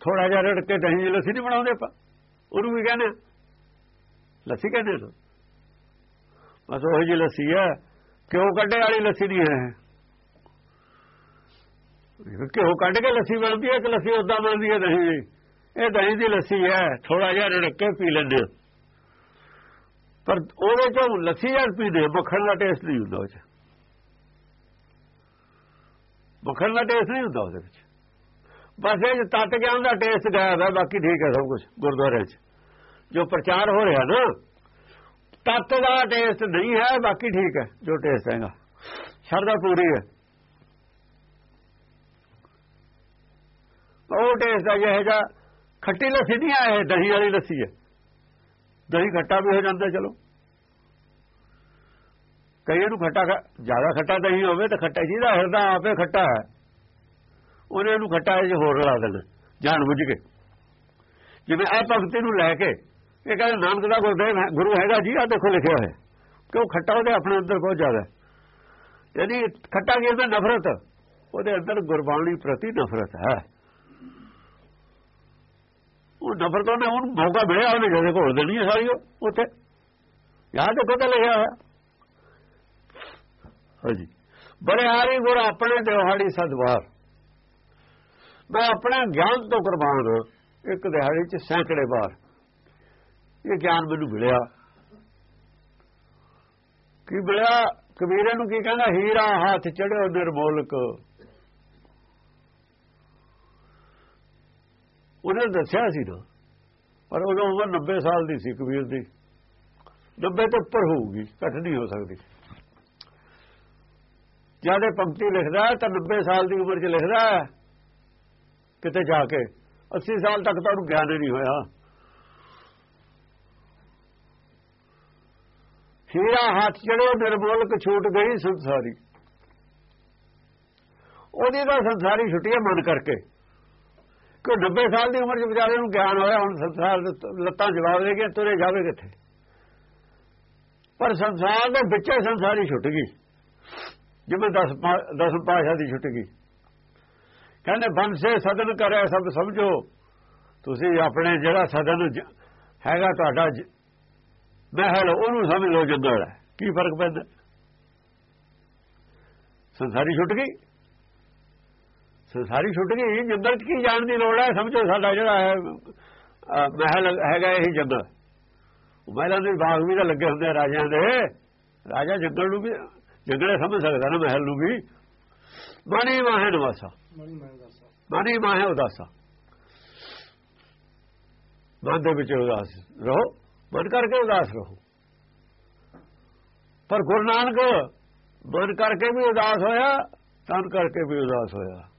ਥੋੜਾ ਜਿਹਾ ਰੜ ਕੇ ਦਹੀਂ ਦੀ ਲੱਸੀ ਨਹੀਂ ਬਣਾਉਂਦੇ ਆਪਾਂ। ਉਹਨੂੰ ਵੀ ਕਹਿੰਦੇ ਲੱਸੀ ਕਹਿੰਦੇ ਨੇ ਬਸ ਉਹ ਜੀ ਲੱਸੀ ਹੈ ਕਿਉਂ ਕੱਢੇ ਵਾਲੀ ਲੱਸੀ ਨਹੀਂ ਹੈ। ਕਿਉਂ ਕੱਢ ਕੇ ਲੱਸੀ ਬਣਦੀ ਹੈ ਕਿ ਲੱਸੀ ਉਦਾਂ ਬਣਦੀ ਹੈ ਦਹੀਂ ਦੀ। ਇਹ ਦਹੀਂ ਦੀ ਲੱਸੀ ਹੈ ਥੋੜਾ ਜਿਹਾ ਰੜ ਕੇ ਪੀ ਲੈਂਦੇ ਪਰ ਉਹਦੇ ਚੋਂ ਲੱਸੀ ਜਦ ਪੀਦੇ ਮੱਖਣ ਦਾ ਟੇਸਟ ਨਹੀਂ ਹੁੰਦਾ ਉਹ ਚ। ਮੱਖਣ ਦਾ ਟੇਸਟ ਨਹੀਂ ਹੁੰਦਾ ਉਹਦੇ ਵਿੱਚ। ਬਸ ਇਹ ਤੱਤ ਗਿਆਨ ਦਾ ਟੇਸਟ ਗਾਇਬ ਹੈ ਬਾਕੀ ਠੀਕ ਹੈ ਸਭ ਕੁਝ ਗੁਰਦੁਆਰੇ 'ਚ। ਜੋ ਪ੍ਰਚਾਰ ਹੋ ਰਿਹਾ ਨਾ, ਤੱਤ ਦਾ ਟੇਸਟ ਨਹੀਂ ਹੈ, ਬਾਕੀ ਠੀਕ ਹੈ, ਜੋ ਟੇਸਟ ਹੈਗਾ। ਸ਼ਰਧਾ ਪੂਰੀ ਹੈ। ਉਹ ਟੇਸਟ ਹੈ ਜਿਹੜਾ ਖੱਟੀ ਲੱਸੀ ਨਹੀਂ ਆਏ, ਦਹੀਂ ਵਾਲੀ ਲੱਸੀ ਹੈ। ਦਹੀਂ ਖੱਟਾ ਵੀ ਹੋ ਜਾਂਦਾ, ਚਲੋ। ਕਈਆਂ ਨੂੰ ਖੱਟਾ ਜ਼ਿਆਦਾ ਖੱਟਾ ਦਹੀਂ ਹੋਵੇ ਤਾਂ ਖੱਟਾ, ਜਿਹਦਾ ਹਿਰਦਾ ਆਪੇ ਖੱਟਾ ਹੈ, ਉਹਨੇ ਨੂੰ ਖੱਟਾ ਇਹ ਹੋਰ ਲਾ ਦੇਣਾ, ਜਾਣ ਬੁੱਝ ਕੇ। ਜਿਵੇਂ ਆ ਭਗਤੀ ਨੂੰ ਲੈ ਕੇ, ਇਹ ਕਹਿੰਦਾ, ਨਾਨਕ ਦਾ ਗੁਰਦੇਵ ਗੁਰੂ ਹੈਗਾ ਜੀ ਆ ਦੇਖੋ ਲਿਖਿਆ ਹੋਇਆ ਕਿਉਂ ਖੱਟਾ ਉਹਦੇ ਆਪਣੇ ਅੰਦਰ ਬਹੁਤ ਜ਼ਿਆਦਾ ਯਾਨੀ ਖੱਟਾ ਕੀ ਹੁੰਦਾ ਨਫ਼ਰਤ। ਉਹਦੇ ਅੰਦਰ ਗੁਰਬਾਣੀ ਪ੍ਰਤੀ ਨਫ਼ਰਤ ਹੈ। ਉਹ ਨਫ਼ਰਤ ਉਹਨੇ ਹੁਣ ਮੌਕਾ ਮਿਲਿਆ, ਉਹਨੇ ਜਦੋਂ ਘੋਲ ਦੇਣੀ ਹੈ ਸਾਰੀ ਉਹ, ਉੱਥੇ। ਯਾਦ ਦੇਖੋ ਤਾਂ ਲਿਖਿਆ ਹੋਇਆ। ਹਾਂਜੀ। ਬੜੇ ਹਾਰੀ ਗੁਰ ਆਪਣੇ ਦਿਹਾੜੀ ਸਦਵਾਰ ਮੈਂ ਆਪਣੇ ਗਿਆਨ ਤੋਂ ਕੁਰਬਾਨ ਇੱਕ ਦਿਹਾੜੀ ਚ ਸੈਂਕੜੇ ਵਾਰ। ਇਹ ਗਿਆਨ ਮੈਨੂੰ ਮਿਲਿਆ। ਕੀ ਮਿਲਿਆ? ਕਬੀਰੇ ਨੂੰ ਕੀ ਕਹਿੰਦਾ, ਹੀਰਾ ਹੱਥ ਚੜਿਓ ਨਿਰਮੋਲਕ। ਉਹਨੇ ਦੱਸਿਆ ਸੀ ਨਾ। ਪਰ ਉਦੋਂ ਉਮਰ 90 ਸਾਲ ਦੀ ਸੀ ਕਬੀਰ ਦੀ। 90 ਤੋਂ ਉੱਪਰ ਹੋਊਗੀ, ਘੱਟ ਨਹੀਂ ਹੋ ਸਕਦੀ। ਜਦ ਇਹ ਪੰਕਤੀ ਲਿਖਦਾ ਤਾਂ 90 ਸਾਲ ਦੀ ਉਮਰ 'ਚ ਲਿਖਦਾ ਹੈ, ਕਿਤੇ ਜਾ ਕੇ। 80 ਸਾਲ ਤੱਕ ਤਾਂ ਉਹਨੂੰ ਗਿਆਨ ਨਹੀਂ ਹੋਇਆ। ਹੀਰਾ ਹੱਥ ਚੜਿਓ ਨਿਰਮੋਲਕ ਛੂਟ ਗਈ ਸੰਸਾਰੀ। ਉਹਦੀ ਤਾਂ ਸੰਸਾਰੀ ਛੁੱਟੀਆਂ ਮਨ ਕਰਕੇ। ਕਿ 90 ਸਾਲ ਦੀ ਉਮਰ 'ਚ ਵਿਚਾਰੇ ਨੂੰ ਗਿਆਨ ਹੋਇਆ, ਹੁਣ ਸੰਸਾਰ ਲੱਤਾਂ ਜਵਾਬ ਦੇ ਕੇ ਤੁਰੇ ਜਾਵੇ ਕਿੱਥੇ? ਪਰ ਸੰਸਾਰ ਦੇ ਵਿੱਚੇ ਸੰਸਾਰੀ ਛੁੱਟ ਗਈ। ਜਿਵੇਂ 10 ਦਸ ਪਾਸ਼ਾ ਦੀ ਛੁੱਟ ਗਈ। ਕਹਿੰਦੇ, ਬੰਸੇ ਸਦਨ ਕਰਿਆ ਸਭ ਸਮਝੋ। ਤੁਸੀਂ ਆਪਣੇ ਜਿਹੜਾ ਸਦਨ ਹੈਗਾ ਤੁਹਾਡਾ ਮਹਿਲ, ਉਹਨੂੰ ਸਮਝ ਲਓ ਜੰਗਲ ਹੈ। ਕੀ ਫ਼ਰਕ ਪੈਂਦਾ? ਸੰਸਾਰੀ ਛੁੱਟ ਗਈ। ਸੰਸਾਰੀ ਛੁੱਟ ਗਈ ਜੰਗਲ 'ਚ ਕੀ ਜਾਣ ਦੀ ਲੋੜ ਹੈ? ਸਮਝੋ ਸਾਡਾ ਜਿਹੜਾ ਹੈ ਮਹਿਲ ਹੈਗਾ ਇਹ ਜੰਗਲ। ਮਹਿਲਾਂ ਦੇ ਬਾਗ ਵੀ ਤਾਂ ਲੱਗੇ ਹੁੰਦੇ ਰਾਜਿਆਂ ਦੇ। ਰਾਜਾ ਜੰਗਲ ਨੂੰ ਵੀ ਜੰਗਲੇ ਸਮਝ ਸਕਦਾ ਨਾ ਮਹਿਲ ਨੂੰ ਵੀ। ਬਾਣੀ ਮਾਹੇ ਨਵਾਸਾ। ਬਾਣੀ ਮਾਹੇ ਉਦਾਸਾ। ਮਨ ਦੇ ਵਿੱਚ ਉਦਾਸ ਰਹੋ ਮਨ ਕਰਕੇ ਉਦਾਸ ਰਹੋ। ਪਰ ਗੁਰੂ ਨਾਨਕ ਮਨ ਕਰਕੇ ਵੀ ਉਦਾਸ ਹੋਇਆ ਤਨ ਕਰਕੇ ਵੀ ਉਦਾਸ ਹੋਇਆ।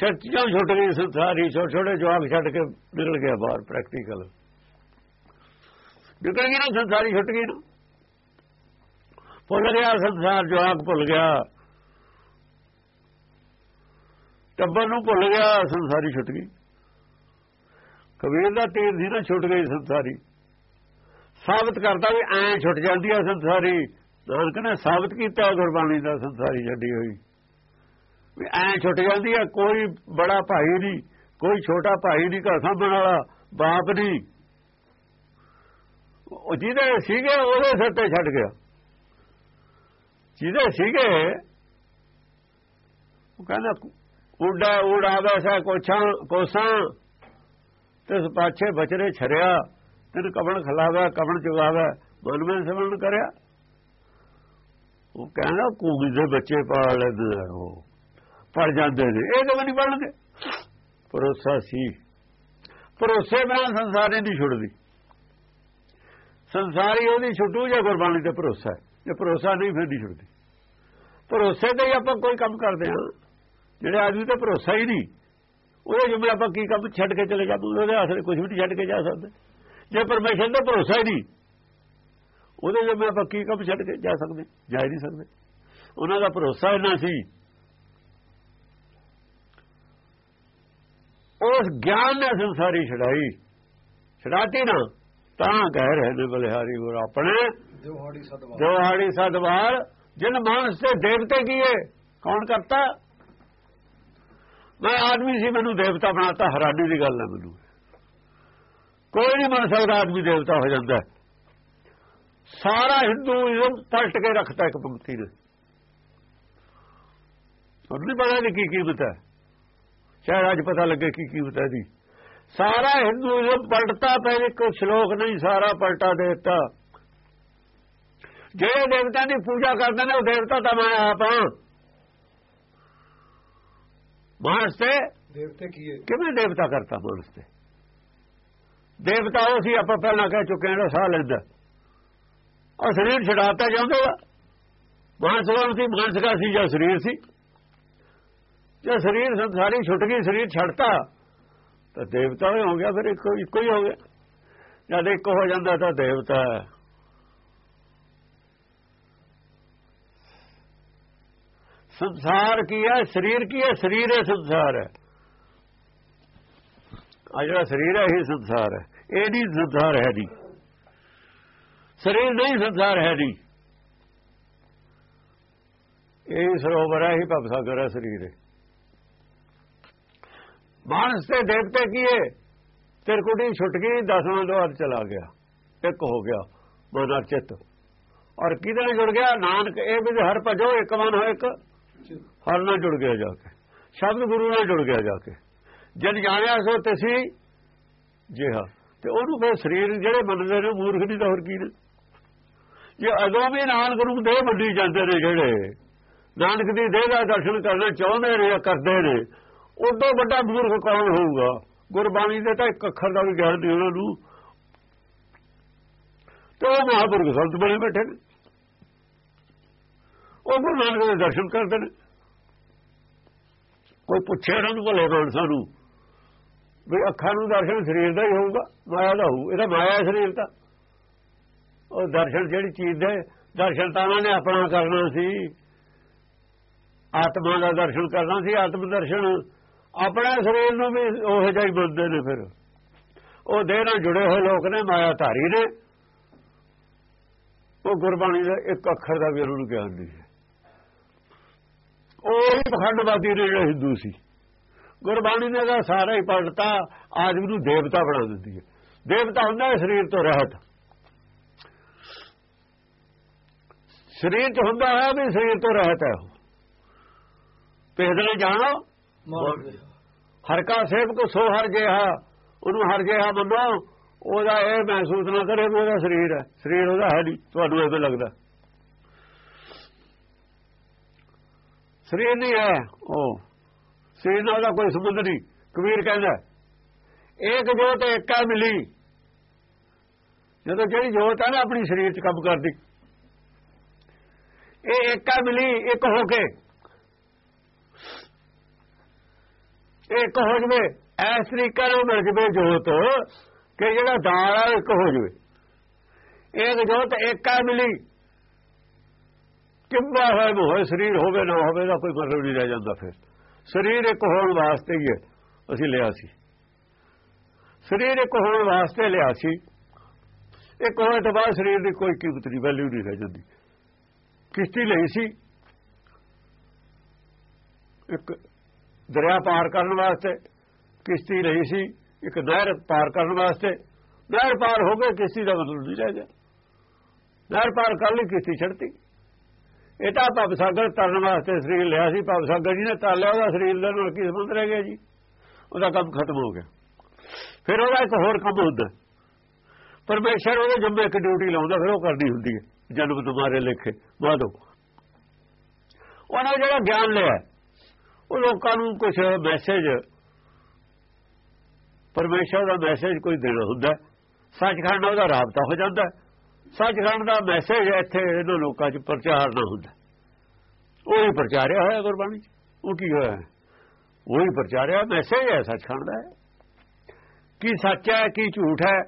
ਸੱਚੀਆਂ ਛੁੱਟ ਗਈ ਸੰਸਾਰੀ ਛੋਟੇ ਛੋਟੇ ਜਵਾਬ ਛੱਡ ਕੇ ਨਿਕਲ ਗਿਆ ਬਾਹਰ ਪ੍ਰੈਕਟੀਕਲ ਨਿਕਲ ਗਈ ਨਾ ਸੰਸਾਰੀ ਛੁੱਟ ਗਈ ਨਾ। ਭੁੱਲ ਗਿਆ, ਸੰਸਾਰ ਜਵਾਕ ਭੁੱਲ ਗਿਆ। ਟੱਬਰ ਨੂੰ ਭੁੱਲ ਗਿਆ, ਸੰਸਾਰੀ ਛੁੱਟ ਗਈ। ਕਬੀਰ ਦਾ ਤੀਰ ਸੀ ਨਾ, ਛੁੱਟ ਗਈ ਸੰਸਾਰੀ। ਸਾਬਤ ਕਰਦਾ ਵੀ ਐ ਛੁੱਟ ਜਾਂਦੀ ਆ ਸੰਸਾਰੀ। ਨਾਨਕ ਨੇ ਸਾਬਤ ਕੀਤਾ, ਗੁਰਬਾਣੀ ਦਾ ਸੰਸਾਰੀ ਛੱਡੀ ਹੋਈ। ਵੀ ਐ ਛੁੱਟ ਜਾਂਦੀ ਆ, ਕੋਈ ਬੜਾ ਭਾਈ ਨਹੀਂ, ਕੋਈ ਛੋਟਾ ਭਾਈ ਨਹੀਂ, ਘਰ ਸਾਂਭਣ ਵਾਲਾ ਬਾਪ ਨਹੀਂ। ਉਹ ਜਿਹਦੇ ਸੀਗੇ, ਉਹਦੇ ਸਿਰ ਤੇ ਛੱਡ ਗਿਆ। ਜਿਹਦੇ ਸੀਗੇ, ਉਹ ਕਹਿੰਦਾ ਉਡਾ ਉਡਾਵੇ ਸਾ ਕੋਛਾਂ, ਕੋਸਾਂ। ਤੇ ਪਾਛੇ ਬਚਰੇ ਛਰਿਆ, ਤੈਨੂੰ ਕਬਣ ਖਲਾਵਾ ਕਬਣ ਚੁਗਾਵਾ ਮਨ ਮੈਂ ਸਮਣ ਕਰਿਆ। ਉਹ ਕਹਿੰਦਾ ਕੂਗੀ ਦੇ ਬੱਚੇ ਪਾਲ ਲੈਂਦੇ ਉਹ। ਪੜ ਜਾਂਦੇ ਨੇ। ਇਹ ਕਿਵੇਂ ਨਹੀਂ ਪੜਨਗੇ ਭਰੋਸਾ ਸੀ। ਭਰੋਸੇ ਬਿਨਾਂ ਸੰਸਾਰੀ ਨਹੀਂ ਛੁੱਟਦੀ। ਸੰਸਾਰੀ ਉਹਦੀ ਛੁੱਟੂ ਜੇ ਗੁਰਬਾਣੀ ਤੇ ਭਰੋਸਾ ਹੈ। ਜੇ ਭਰੋਸਾ ਨਹੀਂ ਫਿਰ ਨਹੀਂ ਛੁੱਟਦੀ। ਭਰੋਸੇ ਤੇ ਹੀ ਆਪਾਂ ਕੋਈ ਕੰਮ ਕਰਦੇ ਹਾਂ। ਜਿਹੜੇ ਆਦਮੀ ਤੇ ਭਰੋਸਾ ਹੀ ਨਹੀਂ ਉਹਦੇ ਜਿਵੇਂ ਆਪਾਂ ਕੀ ਕੰਮ ਛੱਡ ਕੇ ਚਲੇ ਜਾਂਦੇ ਉਹਦੇ ਆਸਰੇ ਕੁਝ ਵੀ ਨਹੀਂ ਛੱਡ ਕੇ ਜਾ ਸਕਦੇ। ਜੇ ਪਰਮੇਸ਼ਰ ਦਾ ਭਰੋਸਾ ਹੀ ਨਹੀਂ ਉਹਦੇ ਜਿਵੇਂ ਆਪਾਂ ਕੀ ਕੰਮ ਛੱਡ ਕੇ ਜਾ ਸਕਦੇ? ਜਾ ਹੀ ਨਹੀਂ ਸਕਦੇ। ਉਹਨਾਂ ਦਾ ਭਰੋਸਾ ਇੰਨਾ ਸੀ ਉਸ ਗਿਆਨ ਨੇ ਸੰਸਾਰੀ ਛਡਾਈ। ਛਡਾਤੀ ਨਾ। ਤਾਂ ਕਹਿ ਰਹੇ ਨੇ ਬਲਿਹਾਰੀ ਗੁਰ ਆਪਣੇ ਦਿਵਹਾੜੀ ਸਦਵਾ ਜੋ ਹਾੜੀ ਸਦਵਾਰ ਜਿਨ ਮਾਨਸ ਤੇ ਦੇਵਤੇ ਕੀਏ ਕੌਣ ਕਰਤਾ? ਮੈਂ ਆਦਮੀ ਸੀ ਮੈਨੂੰ ਦੇਵਤਾ ਬਣਾਤਾ ਹੈਰਾਨੀ ਦੀ ਗੱਲ ਹੈ ਮੈਨੂੰ। ਕੋਈ ਨਹੀਂ ਮੰਨ ਸਕਦਾ ਆਦਮੀ ਦੇਵਤਾ ਹੋ ਜਾਂਦਾ। ਸਾਰਾ ਹਿੰਦੂਇਜ਼ਮ ਪਲਟ ਕੇ ਰੱਖਤਾ ਇੱਕ ਪੰਕਤੀ ਨੇ। ਪਤਾ ਨਹੀਂ ਕੀ ਕੀਮਤ ਹੈ। ਸ਼ਾਇਦ ਅੱਜ ਪਤਾ ਲੱਗੇ ਕੀ ਕੀਮਤ ਹੈ ਦੀ ਸਾਰਾ ਹਿੰਦੂਇਜ਼ਮ ਪਲਟਤਾ ਪਹਿਲੇ ਕੋਈ ਸ਼ਲੋਕ ਨਹੀਂ ਸਾਰਾ ਪਲਟਾ ਦਿੱਤਾ। ਜਿਹੜੇ ਦੇਵਤਾ ਦੀ ਪੂਜਾ ਕਰਦੇ ਨੇ ਉਹ ਦੇਵਤਾ ਤਾਂ ਮੈਂ ਆਪ ਹਾਂ। ਮਾਨਸ ਤੇ ਦੇਵਤੇ ਕੀਏ ਕਿਵੇਂ ਦੇਵਤਾ ਕਰਤਾ ਮਾਨਸ ਤੇ? ਦੇਵਤਾ ਉਹ ਸੀ ਆਪਾਂ ਪਹਿਲਾਂ ਕਹਿ ਚੁੱਕੇ ਹਾਂ ਸਾਹ ਲੈਂਦਾ। ਉਹ ਸਰੀਰ ਛਡਾਤਾ ਜਾਂਦਾ ਮਾਨਸਵਾਨ ਸੀ? ਮਾਨਸ ਦਾ ਸੀ ਜਾਂ ਸਰੀਰ ਸੀ? ਜੇ ਸਰੀਰ ਸੰਸਾਰੀ ਛੁੱਟ ਗਈ, ਸਰੀਰ ਛੱਡਤਾ। ਤਾਂ ਦੇਵਤਾ ਵੀ ਹੋ ਗਿਆ, ਫਿਰ ਇੱਕੋ ਇੱਕੋ ਹੀ ਹੋ ਗਿਆ। ਜਦ ਇੱਕ ਹੋ ਜਾਂਦਾ ਤਾਂ ਦੇਵਤਾ ਹੈ। ਸੰਸਾਰ ਕੀ ਹੈ? ਸਰੀਰ ਕੀ ਹੈ? ਸਰੀਰ ਹੈ ਸੰਸਾਰ ਹੈ। ਆ ਜਿਹੜਾ ਸਰੀਰ ਹੈ, ਇਹ ਸੰਸਾਰ ਹੈ। ਇਹ ਨਹੀਂ ਸੰਸਾਰ ਹੈ ਨਹੀਂ ਸਰੀਰ ਨਹੀਂ ਸੰਸਾਰ ਹੈ ਨਹੀਂ ਇਹ ਸਰੋਵਰ ਹੈ ਹੀ ਭਵ ਸਾਗਰ ਹੈ ਸਰੀਰ। ਹੈ ਮਾਨਸ ਤੇ ਦੇਵਤੇ ਕੀਏ ਤਿਰਕੁਟੀ ਛੁੱਟ ਗਈ ਦਸਵਾਂ ਦੁਆਰ ਚਲਾ ਗਿਆ। ਇੱਕ ਹੋ ਗਿਆ ਮਨ ਚਿੱਤ। ਔਰ ਕਿਹਦੇ ਨਾਲ ਜੁੜ ਗਿਆ? ਨਾਨਕ, ਇਹ ਵੀ ਹਰ ਭਜੋ, ਇੱਕ ਮਨ ਹੋ ਇੱਕ। ਹਰ ਨਾਲ ਜੁੜ ਗਿਆ ਜਾ ਕੇ। ਸ਼ਬਦ ਗੁਰੂ ਨਾਲ ਜੁੜ ਗਿਆ ਜਾ ਕੇ। ਜਦ ਜਾਣਿਆ ਸੋ ਤਸੀ ਜਿਹਾ। ਤੇ ਉਹਨੂੰ ਫਿਰ ਸਰੀਰ ਜਿਹੜੇ ਮੰਨਦੇ ਨੇ, ਮੂਰਖ ਦੀ ਤਾਂ ਹੋਰ ਕੀ ਨੇ? ਜੇ ਅਦੋਂ ਵੀ ਨਾਨਕ ਨੂੰ ਦੇਹ ਮੰਨੀ ਜਾਂਦੇ ਨੇ ਜਿਹੜੇ, ਨਾਨਕ ਦੀ ਦੇਹ ਦਾ ਦਰਸ਼ਨ ਕਰਨਾ ਚਾਹੁੰਦੇ ਨੇ ਜਾਂ ਕਰਦੇ ਨੇ ਉਦੋਂ ਵੱਡਾ ਬਜ਼ੁਰਗ ਕੌਣ ਹੋਊਗਾ? ਗੁਰਬਾਣੀ ਦੇ ਤਾਂ ਇੱਕ ਅੱਖਰ ਦਾ ਵੀ ਗਿਆਨ ਨਹੀਂ ਉਹਨਾਂ ਨੂੰ। ਤੇ ਉਹ ਮਹਾਪੁਰਖ ਸੰਤ ਬਣੇ ਬੈਠੇ ਨੇ। ਉਹ ਗੁਰੂ ਨਾਨਕ ਦੇ ਦਰਸ਼ਨ ਕਰਦੇ ਨੇ। ਕੋਈ ਪੁੱਛੇ ਉਹਨਾਂ ਨੂੰ ਭਲੇ ਮਾਨਸਾਂ ਨੂੰ ਵੀ ਅੱਖਾਂ ਨੂੰ ਦਰਸ਼ਨ ਸਰੀਰ ਦਾ ਹੀ ਹੋਊਗਾ, ਮਾਇਆ ਦਾ ਹੋਊ। ਇਹਦਾ ਮਾਇਆ ਸਰੀਰ ਦਾ ਉਹ ਦਰਸ਼ਨ ਜਿਹੜੀ ਚੀਜ਼ ਦੇ, ਦਰਸ਼ਨ ਤਾਂ ਉਹਨਾਂ ਨੇ ਆਪਣਾ ਕਰਨਾ ਸੀ। ਆਤਮਾ ਦਾ ਦਰਸ਼ਨ ਕਰਨਾ ਸੀ, ਆਤਮ ਦਰਸ਼ਨ ਆਪਣੇ ਸਰੀਰ ਨੂੰ ਵੀ ਉਹ ਜਿਹਾ ਹੀ ਮੰਨਦੇ ਨੇ ਫਿਰ। ਉਹ ਦੇਹ ਨਾਲ ਜੁੜੇ ਹੋਏ ਲੋਕ ਨੇ ਮਾਇਆ ਧਾਰੀ ਨੇ। ਉਹ ਗੁਰਬਾਣੀ ਦਾ ਇੱਕ ਅੱਖਰ ਦਾ ਵੀ ਉਹਨਾਂ ਨੂੰ ਗਿਆਨ ਨਹੀਂ ਹੈ। ਉਹ ਹੀ ਪਖੰਡਵਾਦੀ ਨੇ ਜਿਹੜੇ ਹਿੰਦੂ ਸੀ। ਗੁਰਬਾਣੀ ਨੇ ਦਾ ਸਾਰਾ ਹੀ ਪਲਟਤਾ, ਆਦਮੀ ਨੂੰ ਦੇਵਤਾ ਬਣਾ ਦਿੰਦੀ ਹੈ। ਦੇਵਤਾ ਹੁੰਦਾ ਹੈ ਸਰੀਰ ਤੋਂ ਰਹਿਤ। ਸਰੀਰ ਚ ਹੁੰਦਾ ਹੈ ਵੀ ਸਰੀਰ ਤੋਂ ਰਹਿਤ ਹੈ ਉਹ। ਪਹਿਦਲੇ ਜਾਣੋ। ਹਰ ਕਾ ਸੇਵਕ ਸੋ ਹਰ ਜਿਹਾ ਉਹਨੂੰ ਹਰ ਜਿਹਾ ਮੰਨੋ ਉਹਦਾ ਇਹ ਮਹਿਸੂਸ ਨਾ ਕਰੇ ਵੀ ਉਹਦਾ ਸਰੀਰ ਹੈ। ਸਰੀਰ ਉਹਦਾ ਹੈ ਨਹੀਂ ਤੁਹਾਨੂੰ ਐਵੇਂ ਲੱਗਦਾ। ਸਰੀਰ ਨਹੀਂ ਹੈ ਉਹ। ਸਰੀਰ ਨਾਲ ਉਹਦਾ ਕੋਈ ਸੰਬੰਧ ਨਹੀਂ ਕਬੀਰ ਕਹਿੰਦਾ ਇੱਕ ਜੋਤ ਇੱਕਾ ਮਿਲੀ। ਜਦੋਂ ਜਿਹੜੀ ਜੋਤ ਹੈ ਨਾ ਆਪਣੀ ਸਰੀਰ 'ਚ ਕੰਮ ਕਰਦੀ। ਇਹ ਇੱਕਾ ਮਿਲੀ ਇੱਕ ਹੋ ਕੇ ਇਹ ਇੱਕ ਹੋ ਜਵੇ ਐਸ ਤਰੀਕੇ ਨਾਲ ਮਿਲ ਜਵੇ ਜੋਤ, ਕਿ ਜਿਹੜਾ ਦਾਲ ਹੈ ਇੱਕ ਹੋ ਜਵੇ। ਇੱਕ ਜੋਤ ਇੱਕਾ ਮਿਲੀ। ਕਿੰਨਾ ਹੈ ਹੋਏ ਸਰੀਰ ਹੋਵੇ ਨਾ ਹੋਵੇ ਦਾ ਕੋਈ ਮਤਲਬ ਨਹੀਂ ਰਹਿ ਜਾਂਦਾ ਫਿਰ। ਸਰੀਰ ਇੱਕ ਹੋਣ ਵਾਸਤੇ ਹੀ ਹੈ, ਅਸੀਂ ਲਿਆ ਸੀ। ਸਰੀਰ ਇੱਕ ਹੋਣ ਵਾਸਤੇ ਲਿਆ ਸੀ। ਇੱਕ ਹੋਣ ਤੋਂ ਬਾਅਦ ਸਰੀਰ ਦੀ ਕੋਈ ਕੀਮਤ ਨਹੀਂ ਵੈਲਿਊ ਨਹੀਂ ਰਹਿ ਜਾਂਦੀ। ਕਿਸ਼ਤੀ ਲਈ ਸੀ। ਇੱਕ ਦਰਿਆ ਪਾਰ ਕਰਨ ਵਾਸਤੇ ਕਿਸ਼ਤੀ ਲਈ ਸੀ, ਇੱਕ ਨਹਿਰ ਪਾਰ ਕਰਨ ਵਾਸਤੇ। ਨਹਿਰ ਪਾਰ ਹੋ ਗਏ, ਕਿਸ਼ਤੀ ਦਾ ਮਤਲਬ ਨਹੀਂ ਰਹਿ ਗਿਆ। ਨਹਿਰ ਪਾਰ ਕਰ ਲਈ, ਕਿਸ਼ਤੀ ਛੱਡਤੀ। ਇਹ ਤਾਂ ਭਵ ਸਾਗਰ ਤਰਨ ਵਾਸਤੇ ਸਰੀਰ ਲਿਆ ਸੀ, ਭਵ ਸਾਗਰ ਜੀ ਨੇ ਤਰ ਲਿਆ, ਉਹਦਾ ਸਰੀਰ ਦੇ ਨਾਲ ਕੀ ਸੰਬੰਧ ਰਹਿ ਗਿਆ ਜੀ? ਉਹਦਾ ਕੰਮ ਖਤਮ ਹੋ ਗਿਆ। ਫਿਰ ਉਹਦਾ ਇੱਕ ਹੋਰ ਕੰਮ ਹੁੰਦਾ। ਪਰਮੇਸ਼ਰ ਉਹਦੇ ਜੰਮੇ ਇੱਕ ਡਿਊਟੀ ਲਾਉਂਦਾ, ਫਿਰ ਉਹ ਕਰਨੀ ਹੁੰਦੀ ਹੈ। ਜਨਮ ਤੁਹਾਰੇ ਲਿਖੇ ਬਾਦੋ ਉਹਨਾਂ ਜਿਹੜਾ ਗਿਆਨ ਲਿਆ ਉਹ ਲੋਕਾਂ ਨੂੰ ਕੁਝ ਮੈਸੇਜ ਪਰਮੇਸ਼ਰ ਦਾ ਮੈਸੇਜ ਕੋਈ ਦੇਣਾ ਹੁੰਦਾ ਸੱਚਖੰਡ ਉਹਦਾ ਰਾਬਤਾ ਹੋ ਜਾਂਦਾ ਸੱਚਖੰਡ ਦਾ ਮੈਸੇਜ ਇੱਥੇ ਇਹਨਾਂ ਲੋਕਾਂ 'ਚ ਪ੍ਰਚਾਰ ਨਾ ਹੁੰਦਾ। ਉਹ ਹੀ ਪ੍ਰਚਾਰਿਆ ਹੋਇਆ ਗੁਰਬਾਣੀ 'ਚ। ਉਹ ਕੀ ਹੋਇਆ? ਉਹ ਹੀ ਪ੍ਰਚਾਰਿਆ ਮੈਸੇਜ ਹੈ, ਸੱਚਖੰਡ ਦਾ ਕੀ ਸੱਚ ਹੈ, ਕੀ ਝੂਠ ਹੈ?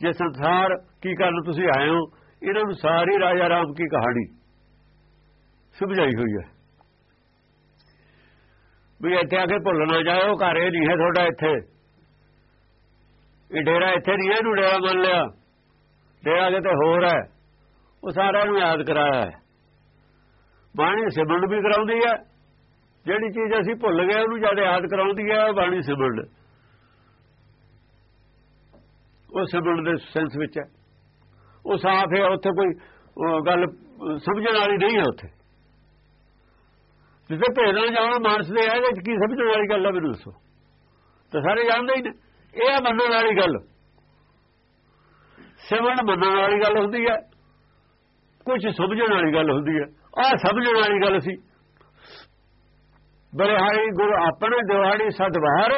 ਜੇ ਸੰਸਾਰ ਕੀ ਕਰਨ ਤੁਸੀਂ ਆਏ ਹੋ, ਇਹਨਾਂ ਨੂੰ ਸਾਰੀ ਰਾਜਾ ਰਾਮ ਕੀ ਕਹਾਣੀ? ਸਮਝਾਈ ਹੋਈ ਹੈ। ਵੀ ਇੱਥੇ ਆ ਕੇ ਭੁੱਲ ਨਾ ਜਾਓ ਘਰ ਇਹ ਨਹੀਂ ਹੈ ਤੁਹਾਡਾ ਇੱਥੇ। ਇਹ ਡੇਰਾ ਇੱਥੇ ਨਹੀਂ ਹੈ ਇਹਨੂੰ ਡੇਰਾ ਮੰਨ ਲਿਆ। ਡੇਰਾ ਕਿਤੇ ਹੋਰ ਹੈ। ਉਹ ਸਾਰਿਆਂ ਨੂੰ ਯਾਦ ਕਰਾਇਆ ਹੈ। ਬਾਣੀ ਸਿਮਰਨ ਵੀ ਕਰਾਉਂਦੀ ਹੈ। ਜਿਹੜੀ ਚੀਜ਼ ਅਸੀਂ ਭੁੱਲ ਗਏ, ਉਹਨੂੰ ਜਦ ਯਾਦ ਕਰਾਉਂਦੀ ਹੈ, ਉਹ ਬਾਣੀ ਸਿਮਰਨ। ਉਹ ਸਿਮਰਨ ਦੇ ਸੈਂਸ ਵਿੱਚ ਹੈ। ਉਹ ਸਾਫ਼ ਹੈ, ਉੱਥੇ ਕੋਈ ਗੱਲ ਸਮਝਣ ਵਾਲੀ ਨਹੀਂ ਹੈ ਉੱਥੇ। ਜਿੱਥੇ ਭੇਜਣਾ ਜਾਣਾ, ਮਾਨਸ ਦੇ ਹੈ ਵਿੱਚ ਕੀ ਸਮਝਣ ਵਾਲੀ ਗੱਲ ਹੈ ਮੈਨੂੰ ਦੱਸੋ? ਤਾਂ ਸਾਰੇ ਜਾਣਦੇ ਹੀ ਨੇ। ਇਹ ਆ ਮੰਨਣ ਵਾਲੀ ਗੱਲ। ਸਿਮਰਨ ਮੰਨਣ ਵਾਲੀ ਗੱਲ ਹੁੰਦੀ ਹੈ ਕੁਝ ਸਮਝਣ ਵਾਲੀ ਗੱਲ ਹੁੰਦੀ ਹੈ ਆਹ ਸਮਝਣ ਵਾਲੀ ਗੱਲ ਸੀ। ਬਰਿਹਾਰੀ ਗੁਰ ਆਪਣੇ ਦਿਵਾੜੀ ਸਦਵਾਰ